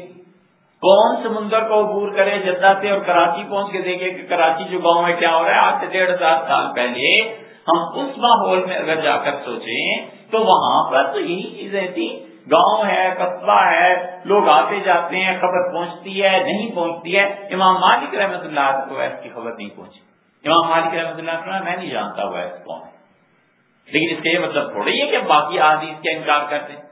کون سمندر کو عبور کرے، جدہ سے اور کراچی پہنچ کے دیکھے کہ کراچی جو گاؤں میں کیا ہو رہا ہے، آج سے ڈیڑھ ہزار سال پہلے ہم اس ماحول میں اگر جا کر سوچیں تو وہاں پر تو یہی چیزیں تھی گاؤں ہے، قصبہ ہے، لوگ آتے جاتے ہیں، خبر پہنچتی ہے، نہیں پہنچتی ہے۔ امام مالک رحمت اللہ کو ایس کی خبر نہیں پہنچی۔ امام مالک رحمت اللہ میں نہیں جانتا وہ ایس کون ہے لیکن اس کا یہ مطلب تھوڑا ہی ہے کہ باقی حدیث کا انکار کرتے ہیں۔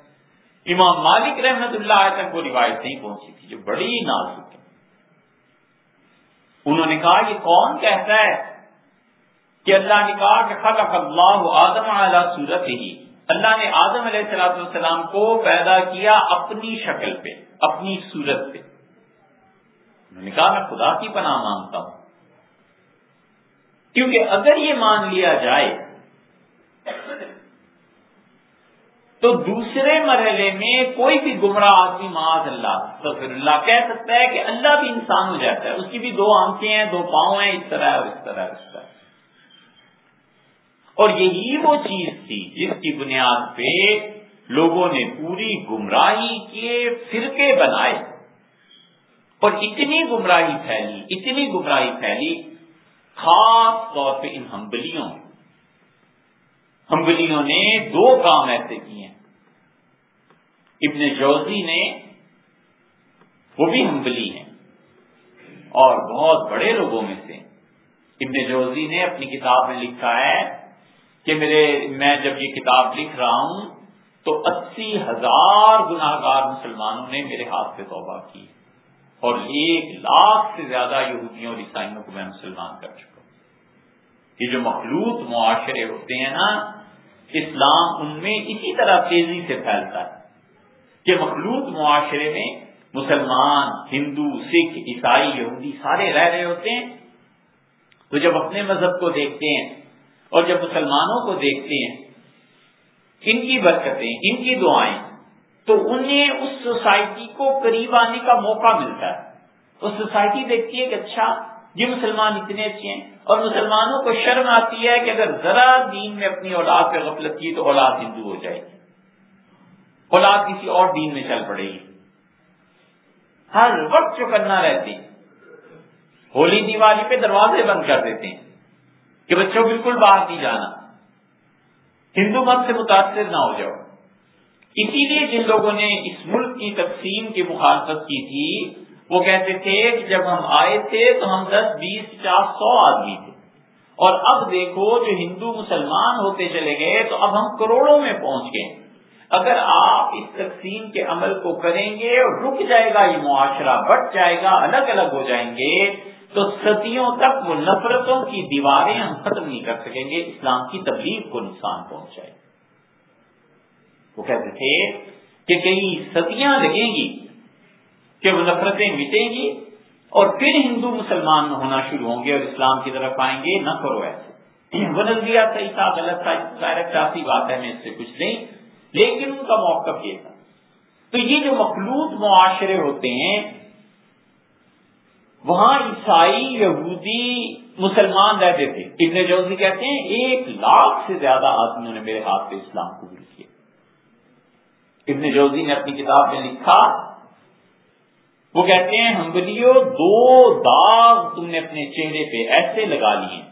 امام مالک رحمت اللہ آئے تک وہ روایت نہیں پہنچی تھی، جو بڑی نازک ہے۔ انہوں نے کہا، یہ کون کہتا ہے کہ اللہ نے کہا کہ خلق اللہ آدم علی صورت ہی اللہ نے آدم علیہ السلام والسلام کو پیدا کیا اپنی شکل پہ، اپنی صورت پہ۔ انہوں نے کہا، میں خدا کی پناہ مانگتا ہوں۔ کیونکہ اگر یہ مان لیا جائے تو دوسرے مرحلے میں کوئی بھی گمراہ آدمی معاذ اللہ، تو پھر اللہ کہہ سکتا ہے کہ اللہ بھی انسان ہو جاتا ہے۔ اس کی بھی دو آنکھیں ہیں، دو پاؤں ہیں، اس طرح اور اس طرح اس طرح۔ اور یہی وہ چیز تھی جس کی بنیاد پہ لوگوں نے پوری گمراہی کے فرقے بنائے اور اتنی گمراہی پھیلی، اتنی گمراہی پھیلی خاص طور پہ ان ہمبلیوں ہمبلیوں نے دو کام ایسے کیے ابن جوزی نے وہ بھی ہمبلی ہیں اور بہت بڑے لوگوں میں سے۔ ابن جوزی نے اپنی کتاب میں لکھا ہے کہ میرے، میں جب یہ کتاب لکھ رہا ہوں تو اسی ہزار گناہ گار مسلمانوں نے میرے ہاتھ سے توبہ کی۔ اور ایک لاکھ سے زیادہ یہودیوں اور عیسائیوں کو میں مسلمان کر چکا ہوں۔ یہ جو مخلوط معاشرے ہوتے ہیں نا، اسلام ان میں اسی طرح تیزی سے پھیلتا ہے کہ مخلوط معاشرے میں مسلمان، ہندو، سکھ، عیسائی، یہودی سارے رہ رہے ہوتے ہیں۔ تو جب اپنے مذہب کو دیکھتے ہیں اور جب مسلمانوں کو دیکھتے ہیں، ان کی برکتیں، ان کی دعائیں تو انہیں اس سوسائٹی کو قریب آنے کا موقع ملتا ہے۔ وہ سوسائٹی دیکھتی ہے کہ اچھا یہ مسلمان اتنے اچھے ہیں اور مسلمانوں کو شرم آتی ہے کہ اگر ذرا دین میں اپنی اولاد پہ غفلت کی تو اولاد ہندو ہو جائے گی۔ اولاد کسی اور دین میں چل پڑے گی۔ ہر وقت جو کرنا رہتے ہولی دیوالی پہ دروازے بند کر دیتے ہیں کہ بچوں بالکل باہر نہیں جانا۔ ہندو مت سے متاثر نہ ہو جاؤ۔ اسی لیے جن لوگوں نے اس ملک کی تقسیم کی مخالفت کی تھی، وہ کہتے تھے کہ جب ہم آئے تھے تو ہم دس، بیس، پچاس، سو آدمی تھے۔ اور اب دیکھو جو ہندو مسلمان ہوتے چلے گئے تو اب ہم کروڑوں میں پہنچ گئے۔ اگر آپ اس تقسیم کے عمل کو کریں گے اور رک جائے گا، یہ معاشرہ بٹ جائے گا، الگ الگ ہو جائیں گے، تو صدیوں تک وہ نفرتوں کی دیواریں ہم ختم نہیں کر سکیں گے، اسلام کی تبلیغ کو نقصان پہنچائے۔ وہ کہتے تھے کہ کئی صدیاں لگیں گی کہ وہ نفرتیں مٹیں گی اور پھر ہندو مسلمان ہونا شروع ہوں گے اور اسلام کی طرف آئیں گے، نہ کرو ایسے۔ وہ نظریہ صحیح تھا، غلط تھا ڈائریکٹ بات ہے، میں اس سے کچھ نہیں۔ لیکن ان کا موقف یہ تھا۔ تو یہ جو مخلوط معاشرے ہوتے ہیں، وہاں عیسائی، یہودی مسلمان رہتے تھے۔ ابن جوزی کہتے ہیں، ایک لاکھ سے زیادہ آدمیوں نے میرے ہاتھ پہ اسلام قبول کیا۔ ابن جوزی نے اپنی کتاب میں لکھا، وہ کہتے ہیں ہمبلیوں دو داغ تم نے اپنے چہرے پہ ایسے لگا لیے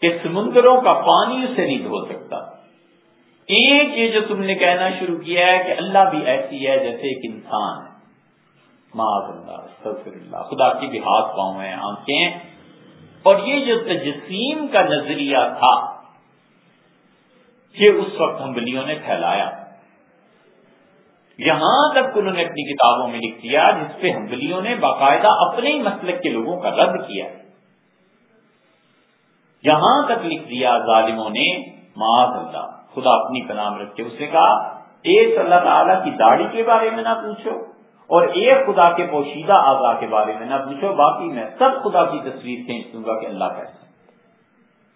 کہ سمندروں کا پانی اسے نہیں دھو سکتا۔ ایک یہ جو تم نے کہنا شروع کیا ہے کہ اللہ بھی ایسی ہے جیسے ایک انسان ہے۔ اللہ اللہ، خدا کی بھی ہاتھ پاؤں ہیں آنکھیں۔ اور یہ جو تجسیم کا نظریہ تھا، یہ اس وقت ہمبلیوں نے پھیلایا۔ یہاں تک انہوں نے اپنی کتابوں میں لکھ دیا جس پہ ہمبلیوں نے باقاعدہ اپنے ہی مسلک کے لوگوں کا رد کیا۔ یہاں تک لکھ دیا ظالموں نے معاذ اللہ خدا اپنی پنام رکھ کے اس نے کہا ایک اللہ تعالیٰ کی داڑھی کے بارے میں نہ پوچھو، اور ایک خدا کے پوشیدہ اعضاء کے بارے میں نہ پوچھو، باقی میں سب خدا کی تصویر کھینچ دوں گا کہ اللہ کیسا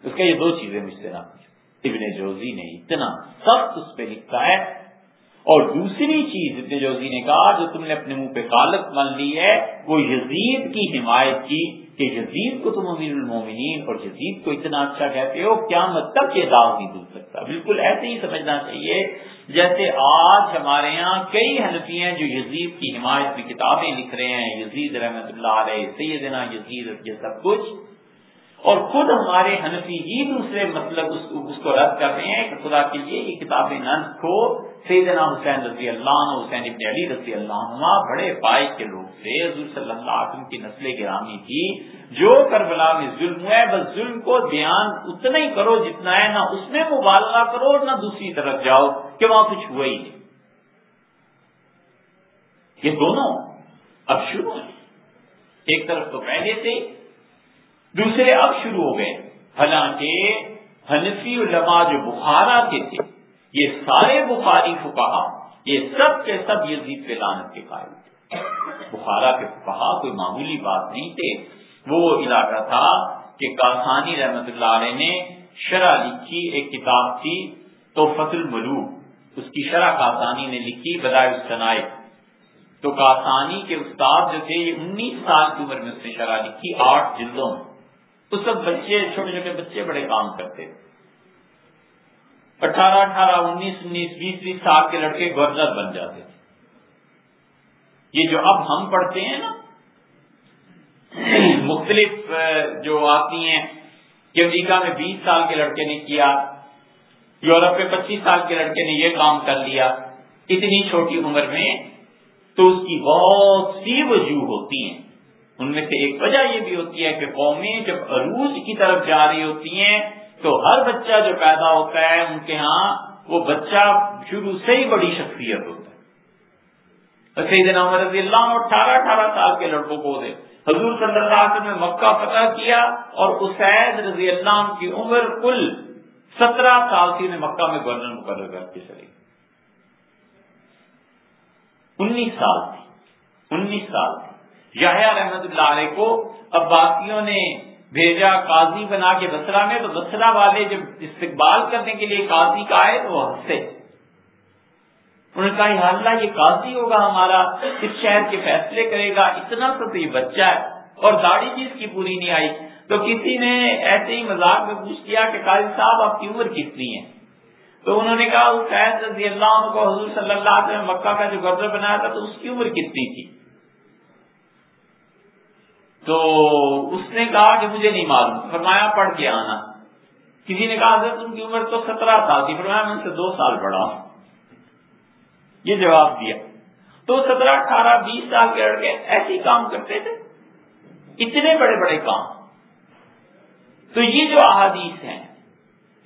اس کا یہ دو چیزیں مجھ سے نہ پوچھو۔ ابن جوزی نے اتنا سخت اس پہ لکھا ہے اور دوسری چیز ابن جوزی نے کہا جو تم نے اپنے منہ پہ کالت مان لی ہے وہ یزید کی حمایت کی کہ یزید کو تم امیر المومنین اور یزید کو اتنا اچھا کہتے ہو کیا مطلب یہ داغ نہیں دل سکتا۔ بالکل ایسے ہی سمجھنا چاہیے جیسے آج ہمارے یہاں کئی حنفی ہیں جو یزید کی حمایت میں کتابیں لکھ رہے ہیں یزید رحمت اللہ علیہ سیدنا یزید یہ سب کچھ۔ اور خود ہمارے حنفی ہی دوسرے مطلب اس, کو رد کر رہے ہیں کہ خدا کے لیے یہ کتاب ننس کو سیدنا حسین رضی اللہ عنہ، حسین ابن علی رضی اللہ عنہ بڑے پائے کے لوگ تھے، حضور صلی اللہ علیہ وسلم کی نسل گرامی تھی، جو کربلا میں ظلم ہے بس ظلم کو دھیان اتنا ہی کرو جتنا ہے، نہ اس میں مبالغہ کرو نہ دوسری طرف جاؤ کہ وہاں کچھ ہوا ہی نہیں۔ یہ دونوں اب شروع ہیں۔ ایک طرف تو پہلے سے دوسرے اب شروع ہو گئے۔ حالانکہ حنفی علماء جو بخارا کے تھے یہ سارے بخاری فکا یہ سب کے سب یزید پہ لانت کے قائل تھے۔ بخارا کے فکا کوئی معمولی بات نہیں تھے۔ وہ علاقہ تھا کہ کاسانی رحمت اللہ علیہ نے شرح لکھی، ایک کتاب تھی تو فصل ملوک اس کی شرح کاسانی نے لکھی بدائے سنائے تو کاسانی کے استاد جو تھے، یہ انیس سال کی عمر میں اس نے شرح لکھی، آٹھ جلدوں میں۔ تو سب بچے، چھوٹے چھوٹے بچے بڑے کام کرتے اٹھارہ اٹھارہ انیس انیس بیس بیس سال کے لڑکے گورنر بن جاتے تھے۔ یہ جو اب ہم پڑھتے ہیں نا، مختلف جو آتی ہیں کہ امریکہ میں بیس سال کے لڑکے نے کیا، یورپ میں پچیس سال کے لڑکے نے یہ کام کر لیا۔ اتنی چھوٹی عمر میں تو اس کی بہت سی وجوہ ہوتی ہیں۔ ان میں سے ایک وجہ یہ بھی ہوتی ہے کہ قومیں جب عروج کی طرف جا رہی ہوتی ہیں تو ہر بچہ جو پیدا ہوتا ہے، ان کے ہاں وہ بچہ شروع سے ہی بڑی شخصیت ہوتا ہے۔ سیدنا عمر رضی اللہ عنہ اٹھارہ اٹھارہ سال کے لڑکوں کو دے۔ حضور صلی اللہ علیہ وسلم نے مکہ فتح کیا اور اسید رضی اللہ عنہ کی عمر کل سترہ سال تھی مکہ میں گورنر مقرر کر کے چلے۔ انیس سال تھی، انیس سال تھی۔ یحییٰ رحمت اللہ علیہ کو عباسیوں نے بھیجا قاضی بنا کے بسرا میں، تو بسرا والے جب استقبال کرنے کے لیے قاضی کا آئے تو وہ ہنسے۔ انہوں نے کہا اللہ، یہ قاضی ہوگا ہمارا، اس شہر کے فیصلے کرے گا، اتنا تو یہ بچہ ہے، اور داڑھی بھی اس کی پوری نہیں آئی۔ تو کسی نے ایسے ہی مذاق میں پوچھ کیا کہ قاضی صاحب، آپ کی عمر کتنی ہے؟ تو انہوں نے کہا اس رضی اللہ عنہ کو حضور صلی اللہ علیہ وسلم مکہ کا جو گورنر بنایا تھا، تو اس کی عمر کتنی تھی؟ تو اس نے کہا کہ مجھے نہیں معلوم۔ فرمایا، پڑھ کے آنا۔ کسی نے کہا، حضرت، ان کی عمر تو سترہ سال تھی۔ فرمایا، میں ان سے دو سال بڑا ہوں۔ یہ جواب دیا۔ تو سترہ، اٹھارہ، بیس سال کے لڑکے ایسے کام کرتے تھے۔ اتنے بڑے بڑے کام۔ تو یہ جو احادیث ہیں،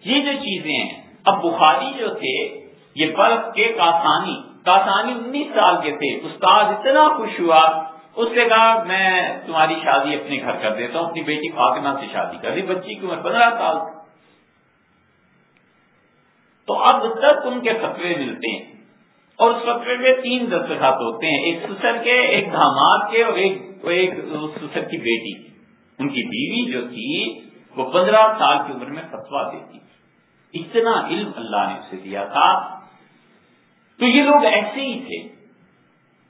یہ جو چیزیں ہیں، اب بخاری جو تھے، یہ برف کے کاسانی کاسانی انیس سال کے تھے۔ استاد اتنا خوش ہوا اس نے کہا، میں تمہاری شادی اپنے گھر کر دیتا ہوں، اپنی بیٹی فاطمہ سے شادی کر دی، بچی کی عمر پندرہ سال تو اب تک ان کے فتوے ملتے ہیں اور اس فتوے میں تین دستخط ہوتے ہیں، ایک سسر کے، ایک دھاماد کے اور ایک ایک سسر کی بیٹی ان کی بیوی جو تھی، وہ پندرہ سال کی عمر میں فتوا دیتی تھی۔ اتنا علم اللہ نے اسے دیا تھا۔ تو یہ لوگ ایسے ہی تھے۔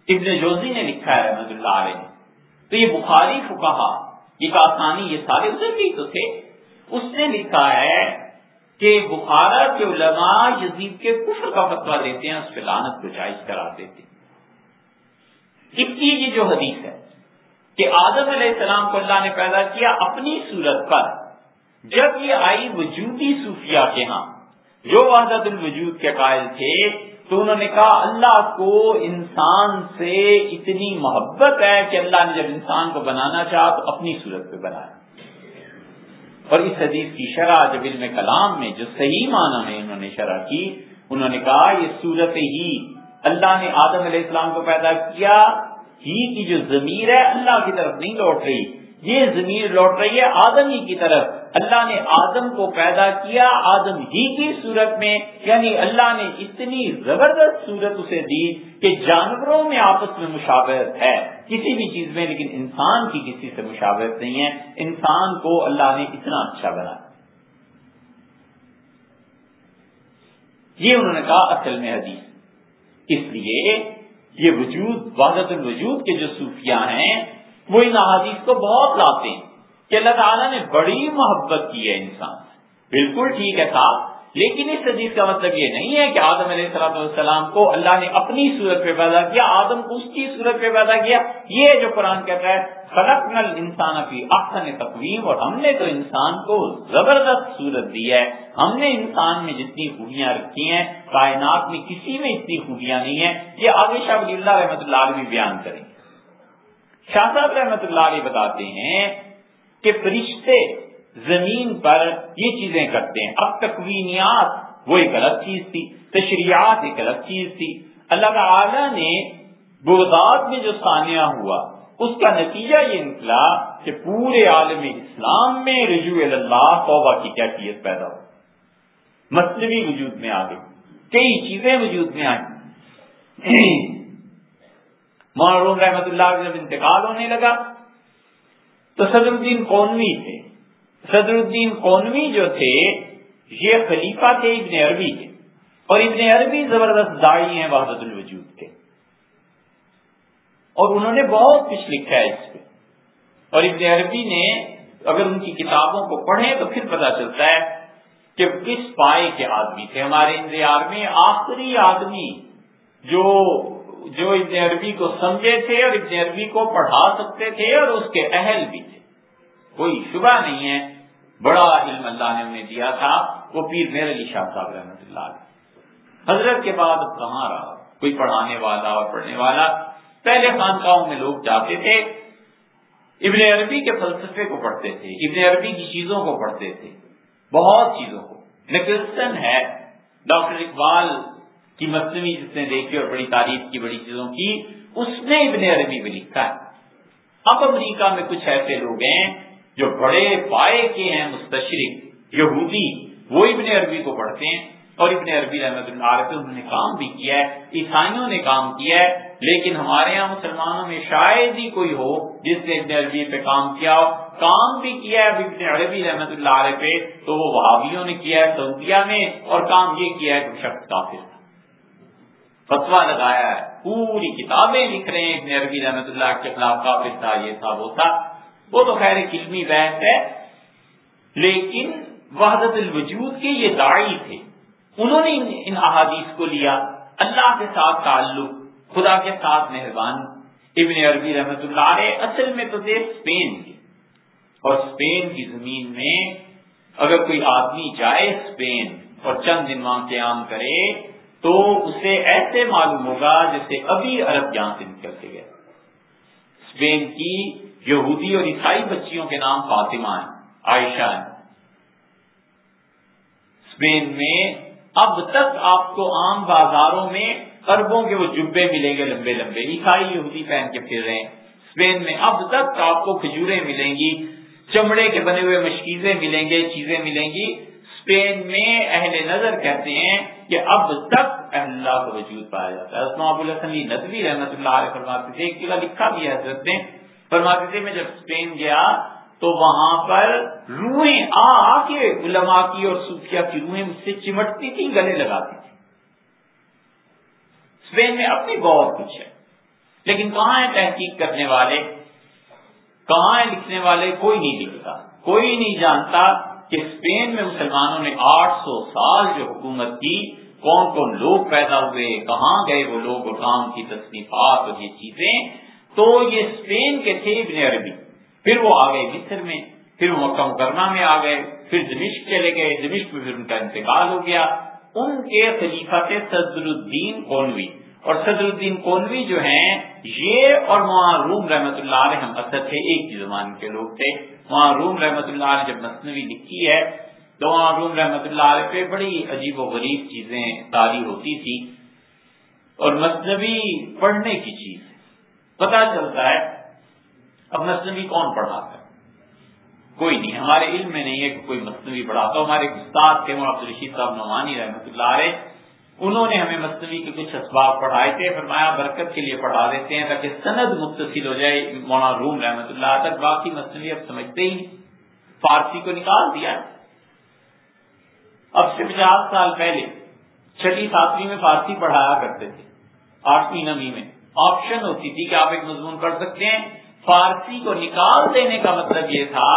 ابن جوزی نے لکھا ہے، رحمت اللہ علیہ۔ تو یہ بخاری فکا یہ کاسانی، یہ سارے ادھر بھی تو تھے۔ اس نے لکھا ہے کہ بخارا کے علماء یزید کے کفر کا فتوا دیتے ہیں، اس پہ لانت کو جائز کرا دیتے ہیں۔ اس کی یہ جو حدیث ہے کہ آدم علیہ السلام کو اللہ نے پیدا کیا اپنی صورت پر، جب یہ آئی وجودی صوفیہ کے ہاں جو وحدت الوجود کے قائل تھے تو انہوں نے کہا اللہ کو انسان سے اتنی محبت ہے کہ اللہ نے جب انسان کو بنانا چاہا تو اپنی صورت پہ بنایا۔ اور اس حدیث کی شرح جب علم کلام میں جو صحیح معنی میں انہوں نے شرح کی، انہوں نے کہا یہ صورت ہی اللہ نے آدم علیہ السلام کو پیدا کیا، ہی کی جو ضمیر ہے اللہ کی طرف نہیں لوٹ رہی۔ یہ ضمیر لوٹ رہی ہے آدم ہی کی طرف۔ اللہ نے آدم کو پیدا کیا، آدم ہی کی صورت میں یعنی اللہ نے اتنی زبردست صورت اسے دی کہ جانوروں میں آپس میں مشاورت ہے۔ کسی بھی چیز میں، لیکن انسان کی کسی سے مشاورت نہیں ہے۔ انسان کو اللہ نے اتنا اچھا بنا۔ یہ انہوں نے کہا اصل میں حدیث۔ اس لیے یہ وجود، وحدت الوجود کے جو صوفیاں ہیں وہ ان احادیث کو بہت لاتے ہیں کہ اللہ تعالیٰ نے بڑی محبت کی ہے انسان بالکل ٹھیک ہے صاحب، لیکن اس حدیث کا مطلب یہ نہیں ہے کہ آدم علیہ السلام والسلام کو اللہ نے اپنی صورت پہ پیدا کیا، آدم کو اس کی صورت پہ پیدا کیا۔ یہ جو قرآن کہتا ہے خلق نل انسان کی احسن تقویم، اور ہم نے تو انسان کو زبردست صورت دی ہے۔ ہم نے انسان میں جتنی خوبیاں رکھی ہیں، کائنات میں کسی میں اتنی خوبیاں نہیں ہیں۔ یہ آگے شاہ ولی اللہ رحمۃ اللہ علیہ بیان کریں۔ شاہ صاحب رحمۃ اللہ علیہ بتاتے ہیں کہ فرشتے زمین پر یہ چیزیں کرتے ہیں۔ اب تکوینیات وہ ایک الگ چیز تھی، تشریعات ایک الگ چیز تھی۔ اللہ تعالی نے بغداد میں جو سانیہ ہوا، اس کا نتیجہ یہ نکلا کہ پورے عالم اسلام میں رجوع اللہ توبہ کی کیفیت پیدا ہو۔ مصنوعی وجود میں آ گئی کئی چیزیں وجود میں آئی معروم رحمت اللہ جب انتقال ہونے لگا تو صدر الدین قونوی تھے۔ صدر الدین قونوی جو تھے، یہ خلیفہ تھے ابن عربی کے۔ اور ابن عربی زبردست دائی ہیں، وحدت الوجود کے۔ اور انہوں نے بہت کچھ لکھا ہے اس پہ۔ اور ابن عربی نے اگر ان کی کتابوں کو پڑھیں تو پھر پتا چلتا ہے کہ کس پائے کے آدمی تھے۔ ہمارے اندیار میں آخری آدمی جو جو ابن عربی کو سمجھے تھے اور ابن عربی کو پڑھا سکتے تھے اور اس کے اہل بھی تھے۔ کوئی شبہ نہیں ہے۔ بڑا علم اللہ نے انہیں دیا تھا۔ وہ پیر میر علی شاہ صاحب رحمۃ اللہ علیہ۔ حضرت کے بعد اب کہاں رہا؟ کوئی پڑھانے والا اور پڑھنے والا۔ پہلے خانقاہوں میں لوگ جاتے تھے۔ ابن عربی کے فلسفے کو پڑھتے تھے۔ ابن عربی کی چیزوں کو پڑھتے تھے۔ بہت چیزوں کو۔ نکلسن ہے۔ ڈاکٹر اقبال کی مصنوعی جس نے دیکھی اور بڑی تعریف کی بڑی چیزوں کی، اس نے ابن عربی میں لکھا ہے۔ اب امریکہ میں کچھ ایسے لوگ ہیں جو بڑے پائے کے ہیں، مستشرق، یہودی، وہ ابن عربی کو پڑھتے ہیں۔ اور ابن عربی رحمت اللہ علیہ انہوں نے کام بھی کیا ہے، عیسائیوں نے کام کیا ہے، لیکن ہمارے یہاں مسلمانوں میں شاید ہی کوئی ہو جس نے ابن عربی پہ کام کیا ہو۔ کام بھی کیا ہے ابن عربی رحمت اللہ علیہ پہ، تو وہ وہابیوں نے کیا ہے، سعودیہ میں، اور کام یہ کیا ہے کہ شخص کافر تھا فتوا لگایا ہے۔ پوری کتابیں لکھ رہے ہیں۔ ابن عربی رحمت اللہ کے خلاف کافر تھا یہ تھا، وہ تھا۔ وہ تو خیر ایک علمی بحث ہے، لیکن وحدت الوجود کے یہ داعی تھے۔ انہوں نے ان احادیث کو لیا۔ اللہ کے ساتھ تعلق، خدا کے ساتھ مہربان ابن عربی رحمت اللہ علیہ اصل میں تو تھے اسپین کے۔ اور اسپین کی زمین میں اگر کوئی آدمی جائے اسپین اور چند دن وہاں قیام کرے تو اسے ایسے معلوم ہوگا جیسے ابھی عرب یہاں سے نکل کے گئے۔ اسپین کی یہودی اور عیسائی بچیوں کے نام فاطمہ ہیں، عائشہ ہیں۔ اسپین میں اب تک آپ کو عام بازاروں میں اربوں کے وہ جبے ملیں گے لمبے لمبے۔ عیسائی یہودی پہن کے پھر رہے ہیں۔ اسپین میں اب تک آپ کو کھجورے ملیں گی، چمڑے کے بنے ہوئے مشکیزیں ملیں گے، چیزیں ملیں گی۔ اسپین میں اہل نظر کہتے ہیں کہ اب تک اہل اللہ کا وجود پایا جاتا ہے۔ ابو الحسن ندوی رحمت اللہ علیہ فرماتے تھے، ایک لکھا بھی ہے حضرت نے۔ فرماتے تھے، میں جب اسپین گیا تو وہاں پر روحیں آ کے علماء کی اور صوفیہ کی روحیں مجھ سے چمٹتی تھی گلے لگاتی تھی اسپین میں اپنی بہت کچھ ہے۔ لیکن کہاں ہے تحقیق کرنے والے؟ کہاں ہے لکھنے والے؟ کوئی نہیں لکھتا، کوئی نہیں جانتا۔ کہ اسپین میں مسلمانوں نے آٹھ سو سال جو حکومت کی، کون کون لوگ پیدا ہوئے، کہاں گئے وہ لوگ اور کام کی تصنیفات اور یہ چیزیں۔ تو یہ اسپین کے تھے ابن عربی۔ پھر وہ آ گئے مصر میں، پھر وہ مکہ مکرمہ میں آ گئے پھر دمشق چلے گئے۔ دمشق میں پھر ان کا انتقال ہو گیا۔ ان کے خلیفہ تھے صدر الدین کونوی اور صدر الدین کونوی جو ہیں، یہ اور وہاں روم رحمت اللہ علیہ ہم اثر تھے، ایک ہی زمان کے لوگ تھے۔ وہاں روم رحمت اللہ علیہ جب مصنوعی لکھی ہے، تو وہاں روم رحمت اللہ علیہ پہ بڑی عجیب و غریب چیزیں تاری ہوتی تھی۔ اور مصنوعی پڑھنے کی چیز پتا چلتا ہے، اب مصنوعی کون پڑھاتا ہے؟ کوئی نہیں، ہمارے علم میں نہیں ہے کہ کوئی مصنوعی پڑھاتا۔ ہمارے استاد تھے عبد الرشید صاحب نعمانی رحمۃ اللہ علیہ انہوں نے ہمیں مصنوعی کے کچھ اسباب پڑھائے تھے، فرمایا برکت کے لیے پڑھا دیتے ہیں تاکہ سند متصل ہو جائے۔ مولانا روم رحمۃ اللہ تک باقی مصنوعی اب سمجھتے ہی فارسی کو نکال دیا۔ اب سے پچاس سال پہلے چھٹی ساتویں میں فارسی پڑھایا کرتے تھے۔ آٹھویں، نویں میں آپشن ہوتی تھی کہ آپ ایک مضمون پڑھ سکتے ہیں۔ فارسی کو نکال دینے کا مطلب یہ تھا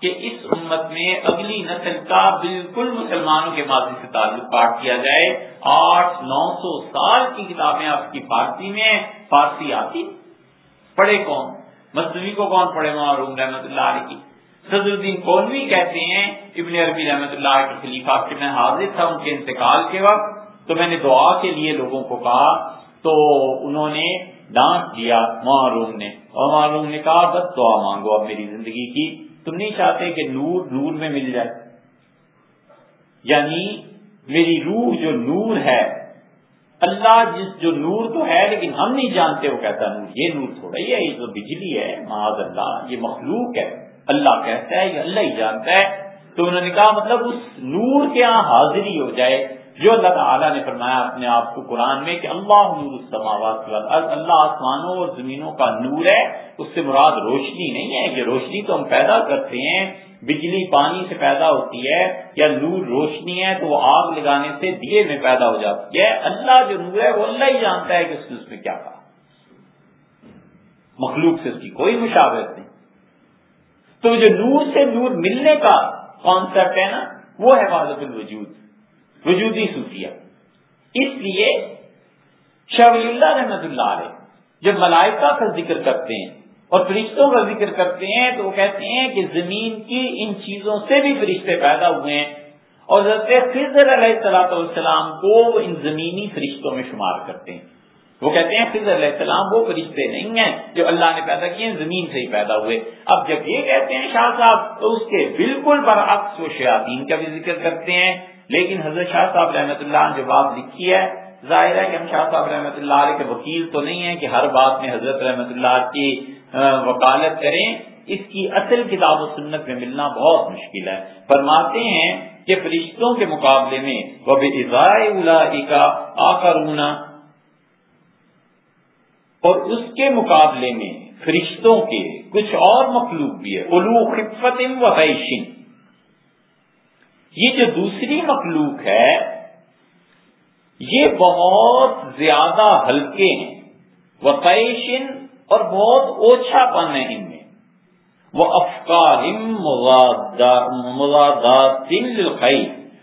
کہ اس امت میں اگلی نسل کا بالکل مسلمانوں کے ماضی سے تعلق کاٹ کیا جائے۔ آٹھ، نو سو سال کی کتابیں آپ کی فارسی میں، فارسی آتی۔ پڑھے کون؟ مصنوعی کو کون پڑھے؟ معروم رحمت اللہ علیہ کی۔ صدر الدین کونوی کہتے ہیں، ابن عربی رحمت اللہ کے خلیفہ کے میں حاضر تھا ان کے انتقال کے وقت۔ تو میں نے دعا کے لیے لوگوں کو کہا، تو انہوں نے ڈانٹ دیا معروم نے۔ اور معروم نے کہا، بس دعا مانگو، اب میری زندگی کی۔ تم نہیں چاہتے کہ نور نور میں مل جائے۔ یعنی میری روح جو نور ہے، اللہ جس جو نور تو ہے لیکن ہم نہیں جانتے، وہ کہتا نور، یہ نور تھوڑا ہی ہے، یہ تو بجلی ہے، معاذ اللہ، یہ مخلوق ہے۔ اللہ کہتا ہے، یہ اللہ ہی جانتا ہے۔ تو انہوں نے کہا مطلب اس نور کے یہاں حاضری ہو جائے۔ جو اللہ تعالیٰ نے فرمایا اپنے آپ کو قرآن میں کہ اللہ نور السماوات اللہ آسمانوں اور زمینوں کا نور ہے، اس سے مراد روشنی نہیں ہے کہ روشنی تو ہم پیدا کرتے ہیں، بجلی پانی سے پیدا ہوتی ہے یا نور روشنی ہے تو وہ آگ لگانے سے دیے میں پیدا ہو جاتی ہے۔ اللہ جو نور ہے وہ اللہ ہی جانتا ہے کہ اس نے اس میں کیا کہا۔ مخلوق سے اس کی کوئی مشاورت نہیں۔ تو جو نور سے نور ملنے کا کانسیپٹ ہے نا، وہ ہے وحدت الوجود۔ وجودی صوفیہ۔ اس لیے شاہ ولی اللہ رحمت اللہ علیہ جب ملائکہ کا ذکر کرتے ہیں اور فرشتوں کا ذکر کرتے ہیں تو وہ کہتے ہیں کہ زمین کی ان چیزوں سے بھی فرشتے پیدا ہوئے ہیں اور حضرت خضر علیہ صلاح والسلام کو ان زمینی فرشتوں میں شمار کرتے ہیں۔ وہ کہتے ہیں خضر علیہ السلام وہ فرشتے نہیں ہیں جو اللہ نے پیدا کیے زمین سے ہی پیدا ہوئے۔ اب جب یہ کہتے ہیں شاہ صاحب تو اس کے بالکل برعکس وہ شیاطین کا بھی ذکر کرتے ہیں۔ لیکن حضرت شاہ صاحب رحمۃ اللہ نے جو بات لکھی ہے، ظاہر ہے کہ ہم شاہ صاحب رحمۃ اللہ علیہ کے وکیل تو نہیں ہیں کہ ہر بات میں حضرت رحمۃ اللہ کی وکالت کریں۔ اس کی اصل کتاب و سنت میں ملنا بہت مشکل ہے۔ فرماتے ہیں کہ فرشتوں کے مقابلے میں وہ کا اور اس کے مقابلے میں فرشتوں کے کچھ اور مخلوق بھی ہے۔ الو خفت و حیشن یہ جو دوسری مخلوق ہے، یہ بہت زیادہ ہلکے ہیں۔ وہ پیشن اور بہت اوچھا پن ہے ان میں۔ وہ افکار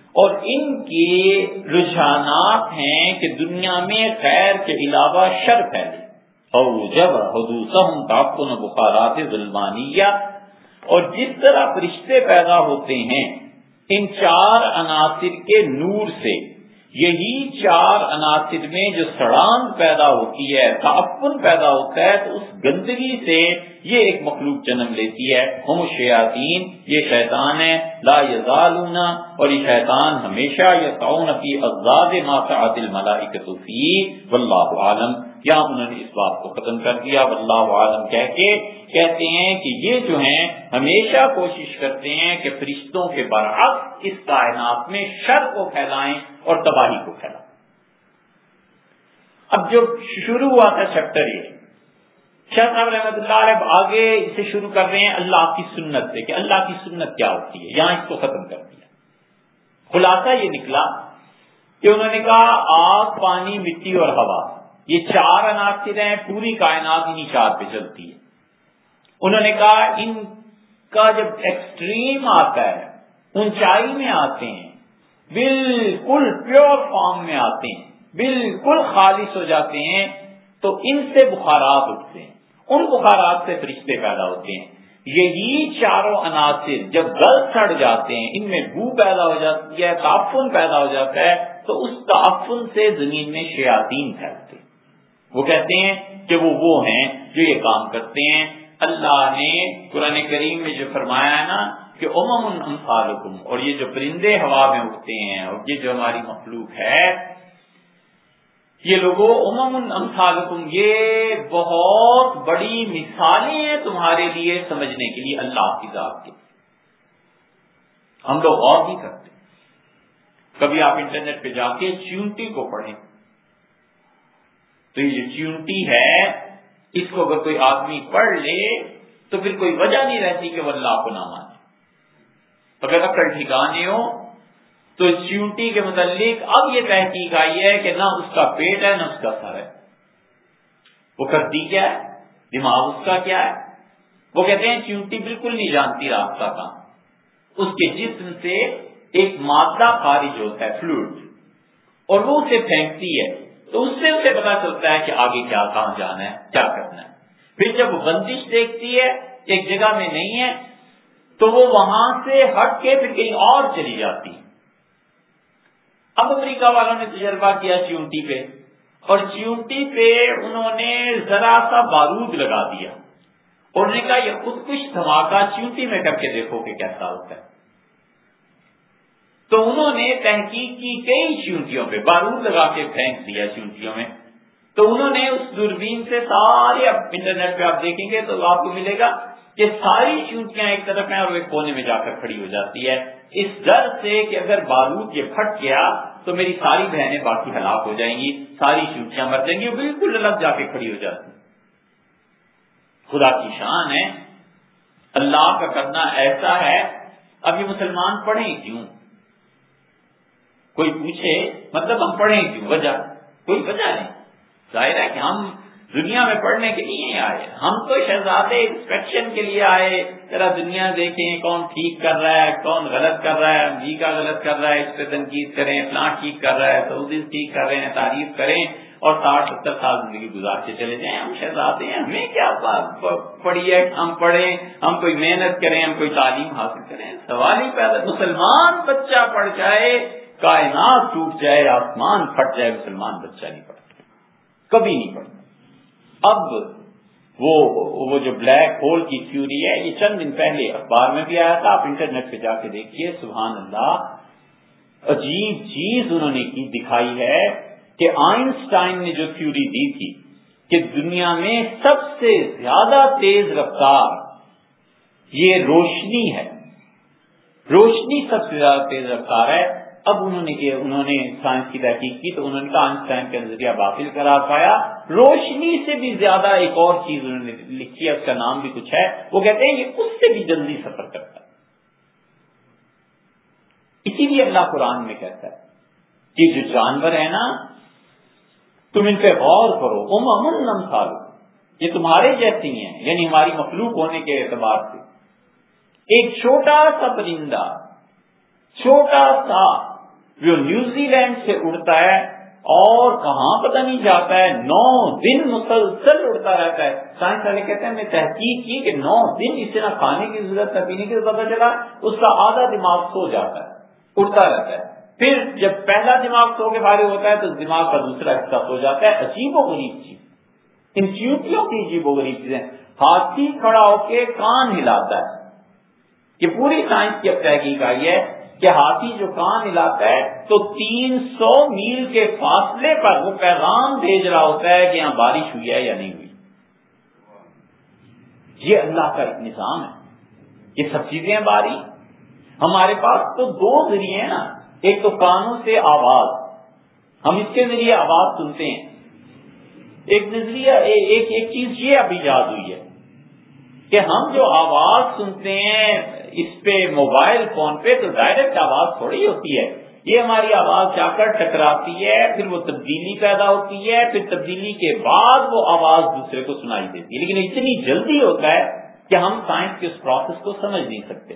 اور ان کے رجحانات ہیں کہ دنیا میں خیر کے علاوہ شر پھیلے۔ اور جب حدوث بخارات ظلمانیہ، اور جس طرح فرشتے پیدا ہوتے ہیں ان چار عناصر کے نور سے، یہی چار عناصر میں جو سڑان پیدا ہوتی ہے، تعفن پیدا ہوتا ہے، تو اس گندگی سے یہ ایک مخلوق جنم لیتی ہے۔ ہم شیاطین یہ شیطان ہے، لا یزالون، اور یہ شیطان ہمیشہ یہ تعاون فی ازاد ما فعت فی، واللہ عالم یا انہوں نے اس بات کو ختم کر دیا؟ واللہ عالم کہہ کے کہتے ہیں کہ یہ جو ہیں، ہمیشہ کوشش کرتے ہیں کہ فرشتوں کے برعکس اس کائنات میں شر کو پھیلائیں اور تباہی کو پھیلائیں۔ اب جو شروع ہوا تھا چیپٹر یہ شاہ صاحب رحمۃ اللہ علیہ آگے اسے شروع کر رہے ہیں اللہ کی سنت سے کہ اللہ کی سنت کیا ہوتی ہے، یہاں اس کو ختم کر دیا۔ خلاصہ یہ نکلا کہ انہوں نے کہا آگ، پانی، مٹی اور ہوا۔ یہ چار عناصر ہیں پوری کائنات انہیں چار پہ چلتی ہے۔ انہوں نے کہا ان کا جب ایکسٹریم آتا ہے، اونچائی میں آتے ہیں، بالکل پیور فارم میں آتے ہیں، بالکل خالص ہو جاتے ہیں، تو ان سے بخارات اٹھتے ہیں۔ ان بخارات سے فرشتے پیدا ہوتے ہیں۔ یہی چاروں عناصر جب گل سڑ جاتے ہیں، ان میں بو پیدا ہو جاتی ہے، تعفن پیدا ہو جاتا ہے، تو اس تعفن سے زمین میں شیاطین پھیلتے وہ کہتے ہیں کہ وہ وہ ہیں جو یہ کام کرتے ہیں۔ اللہ نے قرآن کریم میں جو فرمایا ہے نا کہ امم امثالکم اور یہ جو پرندے ہوا میں اٹھتے ہیں، اور یہ جو ہماری مخلوق ہے، یہ لوگوں امم امثالکم یہ بہت بڑی مثالیں ہیں تمہارے لیے سمجھنے کے لیے اللہ کی ذات کے۔ ہم لوگ اور بھی کرتے کبھی آپ انٹرنیٹ پہ جا کے چیونٹی کو پڑھیں۔ تو یہ جو چیونٹی ہے، اس کو اگر کوئی آدمی پڑھ لے، تو پھر کوئی وجہ نہیں رہتی کہ وہ اللہ کو نہ مانے۔ اگر اکڑ ٹھکانے ہو۔ تو چیونٹی کے متعلق اب یہ تحقیق آئی ہے کہ نہ اس کا پیٹ ہے، نہ اس کا سر ہے۔ وہ کرتی کیا ہے؟ دماغ اس کا کیا ہے؟ وہ کہتے ہیں چیونٹی بالکل نہیں جانتی راستہ کام اس کے جسم سے ایک مادہ خارج ہوتا ہے فلوڈ اور وہ اسے پھینکتی ہے۔ تو اس سے اسے پتا چلتا ہے کہ آگے کیا، کہاں جانا ہے، کیا کرنا ہے۔ پھر جب بندش دیکھتی ہے، ایک جگہ میں نہیں ہے، تو وہ وہاں سے ہٹ کے پھر کہیں اور چلی جاتی۔ اب امریکہ والوں نے تجربہ کیا چیونٹی پہ۔ اور چیونٹی پہ انہوں نے ذرا سا بارود لگا دیا۔ اور انہوں نے کہا، یہ خود کچھ دھماکہ چیونٹی میں کر کے دیکھو کہ کیسا ہوتا ہے۔ تو انہوں نے تحقیق کی کئی چونٹیوں پہ، بارود لگا کے پھینک دیا چونٹیوں میں۔ تو انہوں نے اس دوربین سے سارے انٹرنیٹ پہ آپ دیکھیں گے تو آپ کو ملے گا کہ ساری چونٹیاں ایک طرف ہیں اور ایک کونے میں جا کر کھڑی ہو جاتی ہے۔ اس ڈر سے کہ اگر بارود یہ پھٹ گیا تو میری ساری بہنیں باقی ہلاک ہو جائیں گی، ساری چونٹیاں مر جائیں گی بالکل الگ جا کے کھڑی ہو جاتی خدا کی شان ہے، اللہ کا کرنا ایسا ہے۔ اب یہ مسلمان پڑھیں کیوں؟ کوئی پوچھے مطلب ہم پڑھیں کیوں؟ وجہ؟ کوئی وجہ نہیں۔ ظاہر ہے کہ ہم دنیا میں پڑھنے کے لیے آئے۔ ہم تو شہزادے انسپیکشن کے لیے آئے۔ ذرا دنیا دیکھیں، کون ٹھیک کر رہا ہے، کون غلط کر رہا ہے، امریکہ غلط کر رہا ہے، اس پہ تنقید کریں، فلاں ٹھیک کر رہا ہے، سعودی ٹھیک کر رہے ہیں، تعریف کریں اور ساٹھ ستر سال زندگی گزار کے چلے جائیں۔ ہم شہزادے ہیں، ہمیں کیا پڑھی ہے؟ ہم پڑھیں، ہم کوئی محنت کریں، ہم کوئی تعلیم حاصل کریں۔ سوال ہی پیدا، مسلمان بچہ پڑھ جائے کائنات ٹوٹ جائے، آسمان پھٹ جائے، مسلمان بچہ نہیں پڑتا، کبھی نہیں پڑتا۔ اب وہ وہ جو بلیک ہول کی تھیوری ہے، یہ چند دن پہلے اخبار میں بھی آیا تھا، آپ انٹرنیٹ پہ جا کے دیکھیے، سبحان اللہ، عجیب چیز انہوں نے کی، دکھائی ہے کہ آئنسٹائن نے جو تھیوری دی تھی کہ دنیا میں سب سے زیادہ تیز رفتار، یہ روشنی ہے۔ روشنی سب سے زیادہ تیز رفتار ہے۔ اب انہوں نے انہوں نے سائنس کی تحقیق کی تو انہوں نے کہا آئنسٹائن کا نظریہ باطل کرا پایا۔ روشنی سے بھی زیادہ ایک اور چیز انہوں نے لکھی ہے، اس کا نام بھی کچھ ہے۔ وہ کہتے ہیں یہ اس سے بھی جلدی سفر کرتا ہے۔ اسی لیے اللہ قرآن میں کہتا ہے کہ جو جانور ہے نا، تم ان پہ غور کرو۔ ام امن نمسالو یہ تمہارے جیسی ہیں یعنی ہماری مخلوق ہونے کے اعتبار سے۔ ایک چھوٹا سا پرندہ، چھوٹا سا جو نیوزی لینڈ سے اڑتا ہے اور کہاں پتہ نہیں جاتا ہے، نو دن مسلسل اڑتا رہتا ہے۔ سائنس والے کہتے ہیں میں تحقیق کی کہ نو دن اسے نہ کھانے کی ضرورت نہ پینے کی پتا چلا، اس کا آدھا دماغ سو جاتا ہے، اڑتا رہتا ہے۔ پھر جب پہلا دماغ سو کے بارے ہوتا ہے تو دماغ کا دوسرا حصہ سو جاتا ہے۔ عجیب و غریب چیز۔ ان چیوٹیوں کی عجیب و غریب چیزیں۔ ہاتھی کھڑا ہو کے کان ہلاتا ہے۔ یہ پوری سائنس کی اب تحقیق آئی ہے۔ کہ ہاتھی جو کان ہلاتا ہے تو تین سو میل کے فاصلے پر وہ پیغام بھیج رہا ہوتا ہے کہ یہاں بارش ہوئی ہے یا نہیں ہوئی۔ یہ اللہ کا ایک نظام ہے۔ یہ سب چیزیں باری۔ ہمارے پاس تو دو ذریعے ہیں نا۔ ایک تو کانوں سے آواز۔ ہم اس کے ذریعے آواز سنتے ہیں۔ ایک نظریہ، ایک ایک چیز یہ ابھی یاد ہوئی ہے کہ ہم جو آواز سنتے ہیں اس پہ موبائل فون پہ تو ڈائریکٹ آواز تھوڑی ہوتی ہے۔ یہ ہماری آواز جا کر ٹکراتی ہے، پھر وہ تبدیلی پیدا ہوتی ہے، پھر تبدیلی کے بعد وہ آواز دوسرے کو سنائی دیتی ہے۔ لیکن اتنی جلدی ہوتا ہے کہ ہم سائنس کے اس پروسیس کو سمجھ نہیں سکتے۔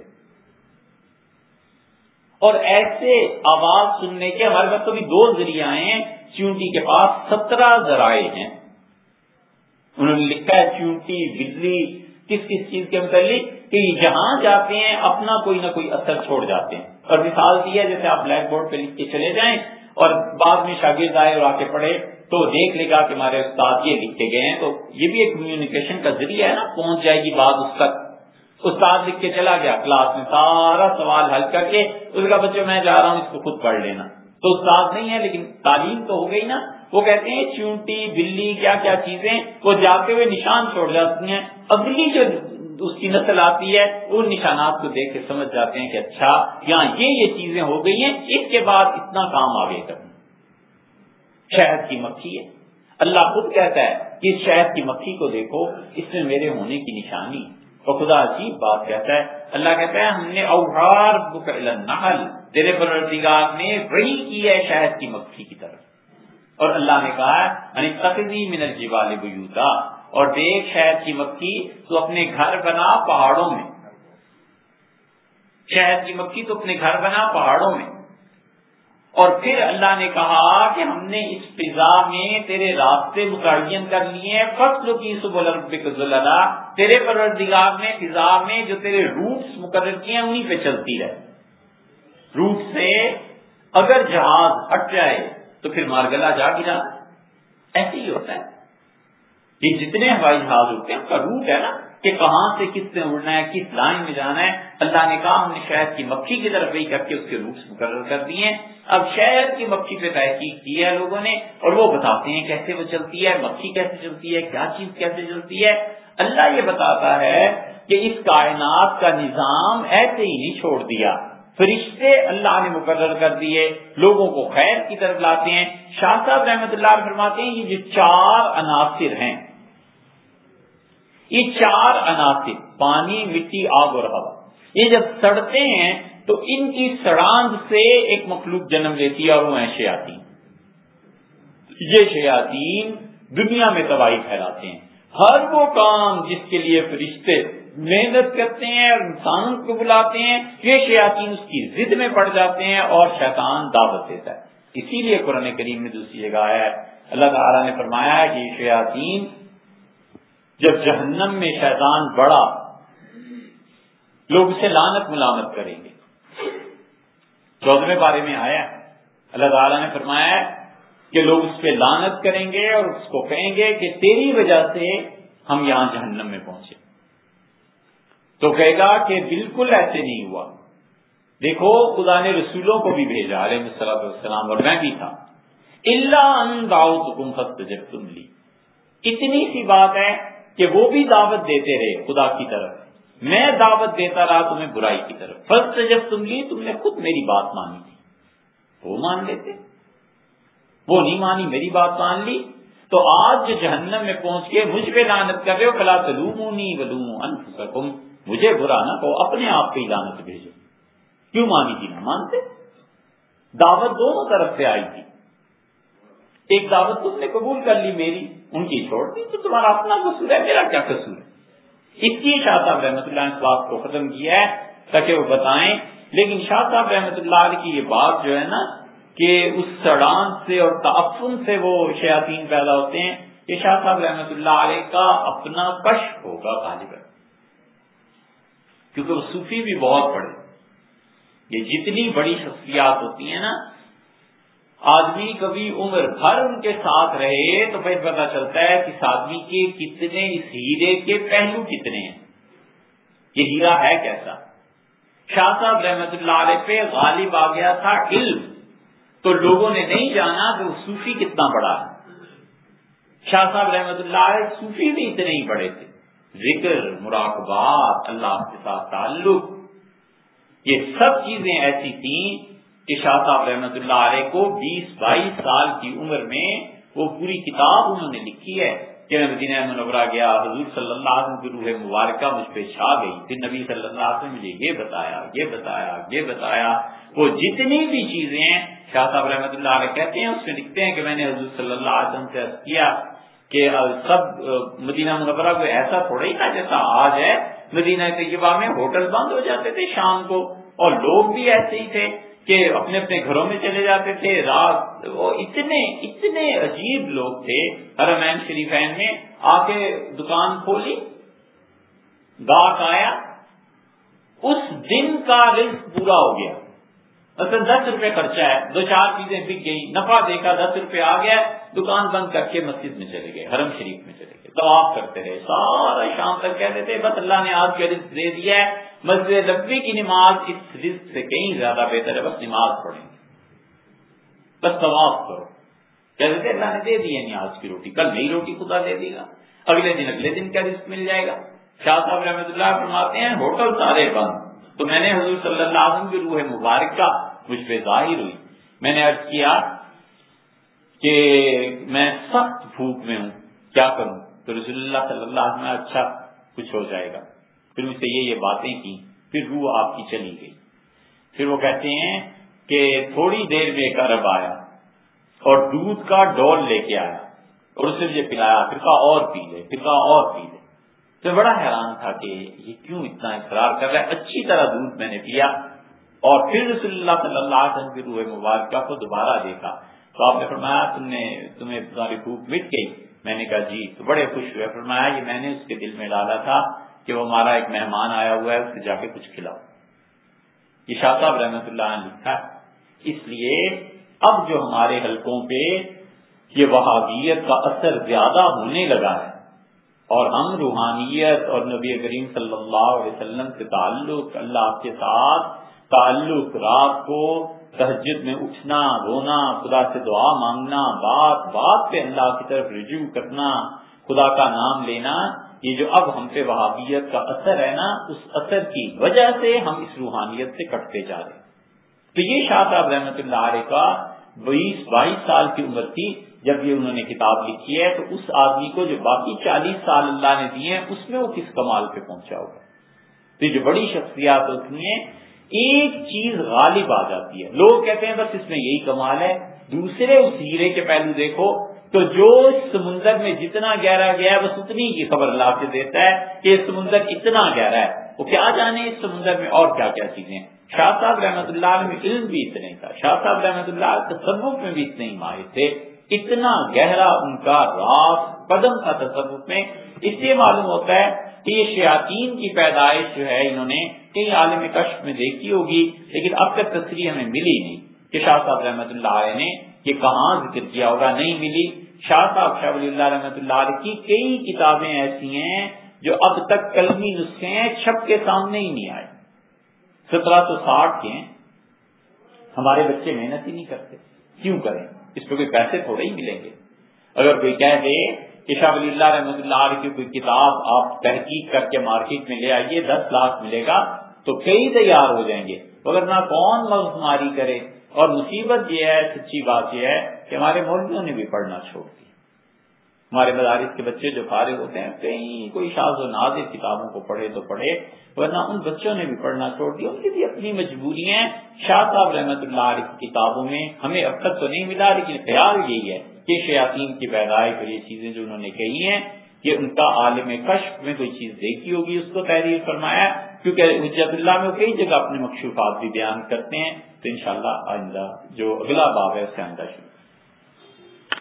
اور ایسے آواز سننے کے ہمارے پاس تو بھی دو ذریعہ ہیں۔ چونٹی کے پاس سترہ ذرائع ہیں۔ انہوں نے لکھا ہے چونٹی بجلی، کس کس چیز کے متعلق؟ کہ جہاں جاتے ہیں، اپنا کوئی نہ کوئی اثر چھوڑ جاتے ہیں۔ اور مثال دی ہے، جیسے آپ بلیک بورڈ پہ لکھ کے چلے جائیں اور بعد میں شاگرد آئے اور آ کے پڑھے، تو دیکھ لے گا کہ ہمارے استاد یہ لکھ کے گئے ہیں۔ تو یہ بھی ایک کمیونیکیشن کا ذریعہ ہے نا، پہنچ جائے گی بات اس تک۔ استاد لکھ کے چلا گیا کلاس میں سارا سوال حل کر کے اس کا بچوں میں جا رہا ہوں، اس کو خود پڑھ لینا۔ تو استاد نہیں ہے، لیکن تعلیم تو ہو گئی نا۔ وہ کہتے ہیں، چونٹی، بلی کیا کیا چیزیں، وہ جاتے ہوئے نشان چھوڑ جاتی ہیں۔ اگلی جو اس کی نسل آتی ہے ان نشانات کو دیکھ کے سمجھ جاتے ہیں کہ اچھا یہاں یہ یہ چیزیں ہو گئی ہیں، اس کے بعد اتنا کام آگے کرنا شہد کی مکھی ہے۔ اللہ خود کہتا ہے کہ اس شہد کی مکھی کو دیکھو، اس میں میرے ہونے کی نشانی۔ اور خدا عجیب بات کہتا ہے۔ اللہ کہتا ہے، ہم نے اوہار نحل تیرے پروردگار نے وہی کی ہے شہد کی مکھی کی طرف۔ اور اللہ نے کہا ہے من الجبال بیوتا اور دیکھ شہد کی مکھی تو اپنے گھر بنا پہاڑوں میں۔ شہد کی مکھی تو اپنے گھر بنا پہاڑوں میں۔ اور پھر اللہ نے کہا کہ ہم نے اس فضا میں تیرے راستے متعین کر لیے فصل کی سب تیرے پروردگار میں فضا میں جو تیرے روٹس مقرر کیے ہیں انہیں پہ چلتی رہے۔ روٹ سے اگر جہاز ہٹ جائے تو پھر مارگلا جا گرا۔ ایسے ہی ہوتا ہے۔ یہ جتنے ہوائی جہاز ہوتے ہیں، ان کا روٹ ہے نا کہ کہاں سے کس سے اڑنا ہے، کس لائن میں جانا ہے۔ اللہ نے کہا، ہم نے شہد کی مکھی کی طرف وہی کر کے اس کے روٹس مقرر کر دیے اب شہد کی مکھی پہ تحقیق کی ہے لوگوں نے اور وہ بتاتے ہیں کیسے وہ چلتی ہے، مکھی کیسے چلتی ہے، کیا چیز کیسے چلتی ہے۔ اللہ یہ بتاتا ہے کہ اس کائنات کا نظام ایسے ہی نہیں چھوڑ دیا۔ فرشتے اللہ نے مقرر کر دیے، لوگوں کو خیر کی طرف لاتے ہیں۔ شاہ صاحب رحمت اللہ فرماتے ہیں، یہ جو چار عناصر ہیں یہ چار عناصر، پانی، مٹی آگ اور ہوا۔ یہ جب سڑتے ہیں تو ان کی سڑاند سے ایک مخلوق جنم لیتی ہے اور وہ ہیں شیاتی یہ شیاتین دنیا میں تباہی پھیلاتے ہیں۔ ہر وہ کام جس کے لیے فرشتے محنت کرتے ہیں اور انسانوں کو بلاتے ہیں، یہ شیاطین اس کی ضد میں پڑ جاتے ہیں اور شیطان دعوت دیتا ہے۔ اسی لیے قرآن کریم میں دوسری جگہ ہے۔ اللہ تعالیٰ نے فرمایا ہے کہ یہ شیاطین جب جہنم میں شیطان بڑا لوگ اسے لانت ملامت کریں گے۔ چودہویں بارے میں آیا اللہ تعالیٰ نے فرمایا کہ لوگ اس پہ لانت کریں گے اور اس کو کہیں گے کہ تیری وجہ سے ہم یہاں جہنم میں پہنچے۔ تو کہے گا کہ بالکل ایسے نہیں ہوا۔ دیکھو، خدا نے رسولوں کو بھی بھیجا، علیہ السلام اور میں بھی تھا۔ اللہ تم جب تم لی اتنی سی بات ہے کہ وہ بھی دعوت دیتے رہے خدا کی طرف۔ میں دعوت دیتا رہا تمہیں برائی کی طرف۔ فرسٹ جب تم لی تم نے خود میری بات مانی۔ تھی وہ مان لیتے۔ وہ نہیں مانی، میری بات مان لی۔ تو آج جو جہنم میں پہنچ کے مجھ پہ لانت کر رہے ہو کلا تلومونی ولومو انفسکم۔ مجھے برا نہ کہو، اپنے آپ پہ لانت بھیجو۔ کیوں مانی تھی؟ نہ مانتے۔ دعوت دونوں طرف سے آئی تھی۔ ایک دعوت تم نے قبول کر لی میری۔ ان کی چھوڑ دی تو تمہارا اپنا قصور ہے، میرا کیا قصور ہے؟ اس لیے شاہ صاحب رحمۃ اللہ نے اس بات کو ختم کیا ہے، تاکہ وہ بتائیں۔ لیکن شاہ صاحب رحمۃ اللہ علیہ کی یہ بات جو ہے نا، کہ اس سڑان سے اور تعفن سے وہ شیاطین پیدا ہوتے ہیں، یہ شاہ صاحب رحمۃ اللہ علیہ کا اپنا کش ہوگا غالب کیونکہ وہ صوفی بھی بہت بڑے۔ یہ جتنی بڑی شخصیات ہوتی ہیں نا آدمی کبھی عمر بھر ان کے ساتھ رہے تو پھر پتا چلتا ہے کہ آدمی کے کتنے اس ہیرے کے پہلو کتنے ہیں۔ یہ ہیرا ہے کیسا؟ شاہ صاحب رحمت اللہ علیہ پہ غالب آ گیا تھا علم۔ تو لوگوں نے نہیں جانا کہ وہ صوفی کتنا بڑا ہے۔ شاہ صاحب رحمت اللہ علیہ صوفی بھی اتنے ہی بڑے تھے۔ ذکر، مراقبات، اللہ کے ساتھ تعلق۔ یہ سب چیزیں ایسی تھیں کہ شاہ صاحب رحمت اللہ علیہ کو بیس بائیس سال کی عمر میں وہ پوری کتاب انہوں نے لکھی ہے کہ میں مدینہ منورہ گیا، حضور صلی اللہ علیہ وسلم کی روح مبارکہ مجھ پہ چھا گئی۔ پھر نبی صلی اللہ علیہ وسلم مجھے یہ بتایا یہ بتایا یہ بتایا۔ وہ جتنی بھی چیزیں ہیں، شاہ صاحب رحمۃ اللہ علیہ کہتے ہیں، اس میں لکھتے ہیں کہ میں نے حضور صلی اللہ علیہ وسلم سے کیا کہ سب مدینہ منورہ کو ایسا تھوڑا ہی تھا جیسا آج ہے۔ مدینہ طیبہ میں ہوٹل بند ہو جاتے تھے شام کو اور لوگ بھی ایسے ہی تھے۔ کہ اپنے اپنے گھروں میں چلے جاتے تھے، رات وہ اتنے اتنے عجیب لوگ تھے، حرمین شریفین میں آ کے دکان کھولی، گاہک آیا، اس دن کا رزق پورا ہو گیا۔ مثلا دس روپے خرچہ ہے، دو چار چیزیں بک گئی نفع دیکھا، دس روپے آ گیا، دکان بند کر کے مسجد میں چلے گئے، حرم شریف میں چلے گئے طواف کرتے رہے، سارا شام تک کہتے تھے، بس اللہ نے آج کا رزق دے دیا ہے، مسجد نبی کی نماز اس رزق سے کہیں زیادہ بہتر ہے، بس نماز پڑھیں۔ گے بس طواف کرو۔ کہتے تھے، اللہ نے دے دی یعنی ہے نیاز کی روٹی، کل نئی روٹی خدا دے دے گا۔ اگلے دن اگلے دن کا رزق مل جائے گا؟ شاہ صاحب رحمۃ اللہ فرماتے ہیں، ہوٹل سارے بند۔ تو میں نے حضور صلی اللہ علیہ وسلم کی روح مبارک کا مجھ پہ ظاہر ہوئی۔ میں نے ارض کیا کہ میں سخت بھوک میں ہوں، کیا کروں؟ تو رسول اللہ صلی اللہ علیہ وسلم اچھا کچھ ہو جائے گا۔ پھر مجھ سے یہ یہ باتیں کی پھر روح آپ کی چلی گئی۔ پھر وہ کہتے ہیں کہ تھوڑی دیر میں ایک عرب آیا اور دودھ کا ڈول لے کے آیا اور اسے مجھے پلایا، پھر کہا اور پی لے، پھر کہا اور پی لے۔ تو بڑا حیران تھا کہ یہ کیوں اتنا اقرار کر رہا ہے؟ اچھی طرح دودھ میں نے پیا اور پھر رسول اللہ صلی اللہ علیہ وسلم کی روح مبارکہ کو دوبارہ دیکھا۔ تو آپ نے فرمایا، تم نے، تمہیں تمہاری بھوک مٹ گئی۔ میں نے کہا جی تو بڑے خوش ہوئے۔ فرمایا، یہ میں نے اس کے دل میں ڈالا تھا کہ وہ ہمارا ایک مہمان آیا ہوا ہے، اس جا کے کچھ کھلاؤ۔ یہ شاہ صاحب رحمت اللہ نے لکھا، اس لیے اب جو ہمارے حلقوں پہ یہ وہابیت کا اثر زیادہ ہونے لگا ہے اور ہم روحانیت اور نبی کریم صلی اللہ علیہ وسلم سے تعلق، اللہ کے ساتھ تعلق، رات کو تہجد میں اٹھنا، رونا، خدا سے دعا مانگنا، بات بات پہ اللہ کی طرف رجوع کرنا، خدا کا نام لینا، یہ جو اب ہم پہ وہابیت کا اثر ہے نا، اس اثر کی وجہ سے ہم اس روحانیت سے کٹتے جا رہے ہیں۔ تو یہ شاہ صاحب رحمت اللہ علیہ کا بیس، بائیس سال کی عمر تھی۔ جب یہ انہوں نے کتاب لکھی ہے تو اس آدمی کو جو باقی چالیس سال اللہ نے دیے ہیں، اس میں وہ کس کمال پہ پہنچا ہوگا تو جو بڑی شخصیات ہوتی ہیں، ایک چیز غالب آ جاتی ہے۔ لوگ کہتے ہیں بس اس میں یہی کمال ہے۔ دوسرے اس ہیرے کے پہلو دیکھو، تو جو اس سمندر میں جتنا گہرا گیا ہے، بس اتنی کی خبر اللہ سے دیتا ہے کہ یہ سمندر اتنا گہرا ہے۔ وہ کیا جانے اس سمندر میں اور کیا کیا چیزیں شاہ صاحب رحمت اللہ میں علم بھی اتنے تھا شاہ صاحب رحمت اللہ تصوف میں بھی اتنے ہی ماہر تھے۔ اتنا گہرا ان کا راس قدم تھا تصوف میں، اس سے معلوم ہوتا ہے کہ یہ شیاطین کی پیدائش جو ہے، انہوں نے کئی عالم کشف میں دیکھی ہوگی، لیکن اب تک تصریح ہمیں ملی نہیں۔ کہ شاہ صاحب رحمت اللہ علیہ نے یہ کہاں ذکر کیا ہوگا، نہیں ملی۔ شاہ صاحب شاہ ولی اللہ رحمۃ اللہ علیہ کی کئی کتابیں ایسی ہیں جو اب تک کلمی نسخے ہیں، چھپ کے سامنے ہی نہیں آئے۔ سترہ سو ساٹھ کے ہمارے بچے محنت ہی نہیں کرتے۔ کیوں کریں؟ اس پہ کوئی پیسے تھوڑے ہی ملیں گے۔ اگر کوئی کہہ دے کہ شاہ ولی اللہ رحمۃ اللہ علیہ کی کوئی کتاب آپ تحقیق کر کے مارکیٹ میں لے آئیے، دس لاکھ ملے گا تو کئی تیار ہو جائیں گے۔ مگر نہ کون مغز ماری کرے۔ اور مصیبت یہ ہے، سچی بات یہ ہے کہ ہمارے مولویوں نے بھی پڑھنا چھوڑ دیا۔ ہمارے مدارس کے بچے جو فارغ ہوتے ہیں، کہیں کوئی شاز و نادر کتابوں کو پڑھے تو پڑھے، ورنہ ان بچوں نے بھی پڑھنا چھوڑ دیا۔ ان کی بھی اپنی مجبوری ہیں شاہ صاحب رحمت اللہ علیہ کی کتابوں میں ہمیں اب تک تو نہیں ملا، لیکن خیال یہی ہے کہ شیاطین کی پیدائش اور یہ چیزیں جو انہوں نے کہی ہیں، کہ ان کا عالم کشف میں کوئی چیز دیکھی ہوگی، اس کو تحریر فرمایا۔ کیونکہ حجت اللہ میں کئی جگہ اپنے مقصوفات بھی بیان کرتے ہیں۔ تو انشاءاللہ آئندہ جو اگلا باب ہے، اس سے آئندہ شروع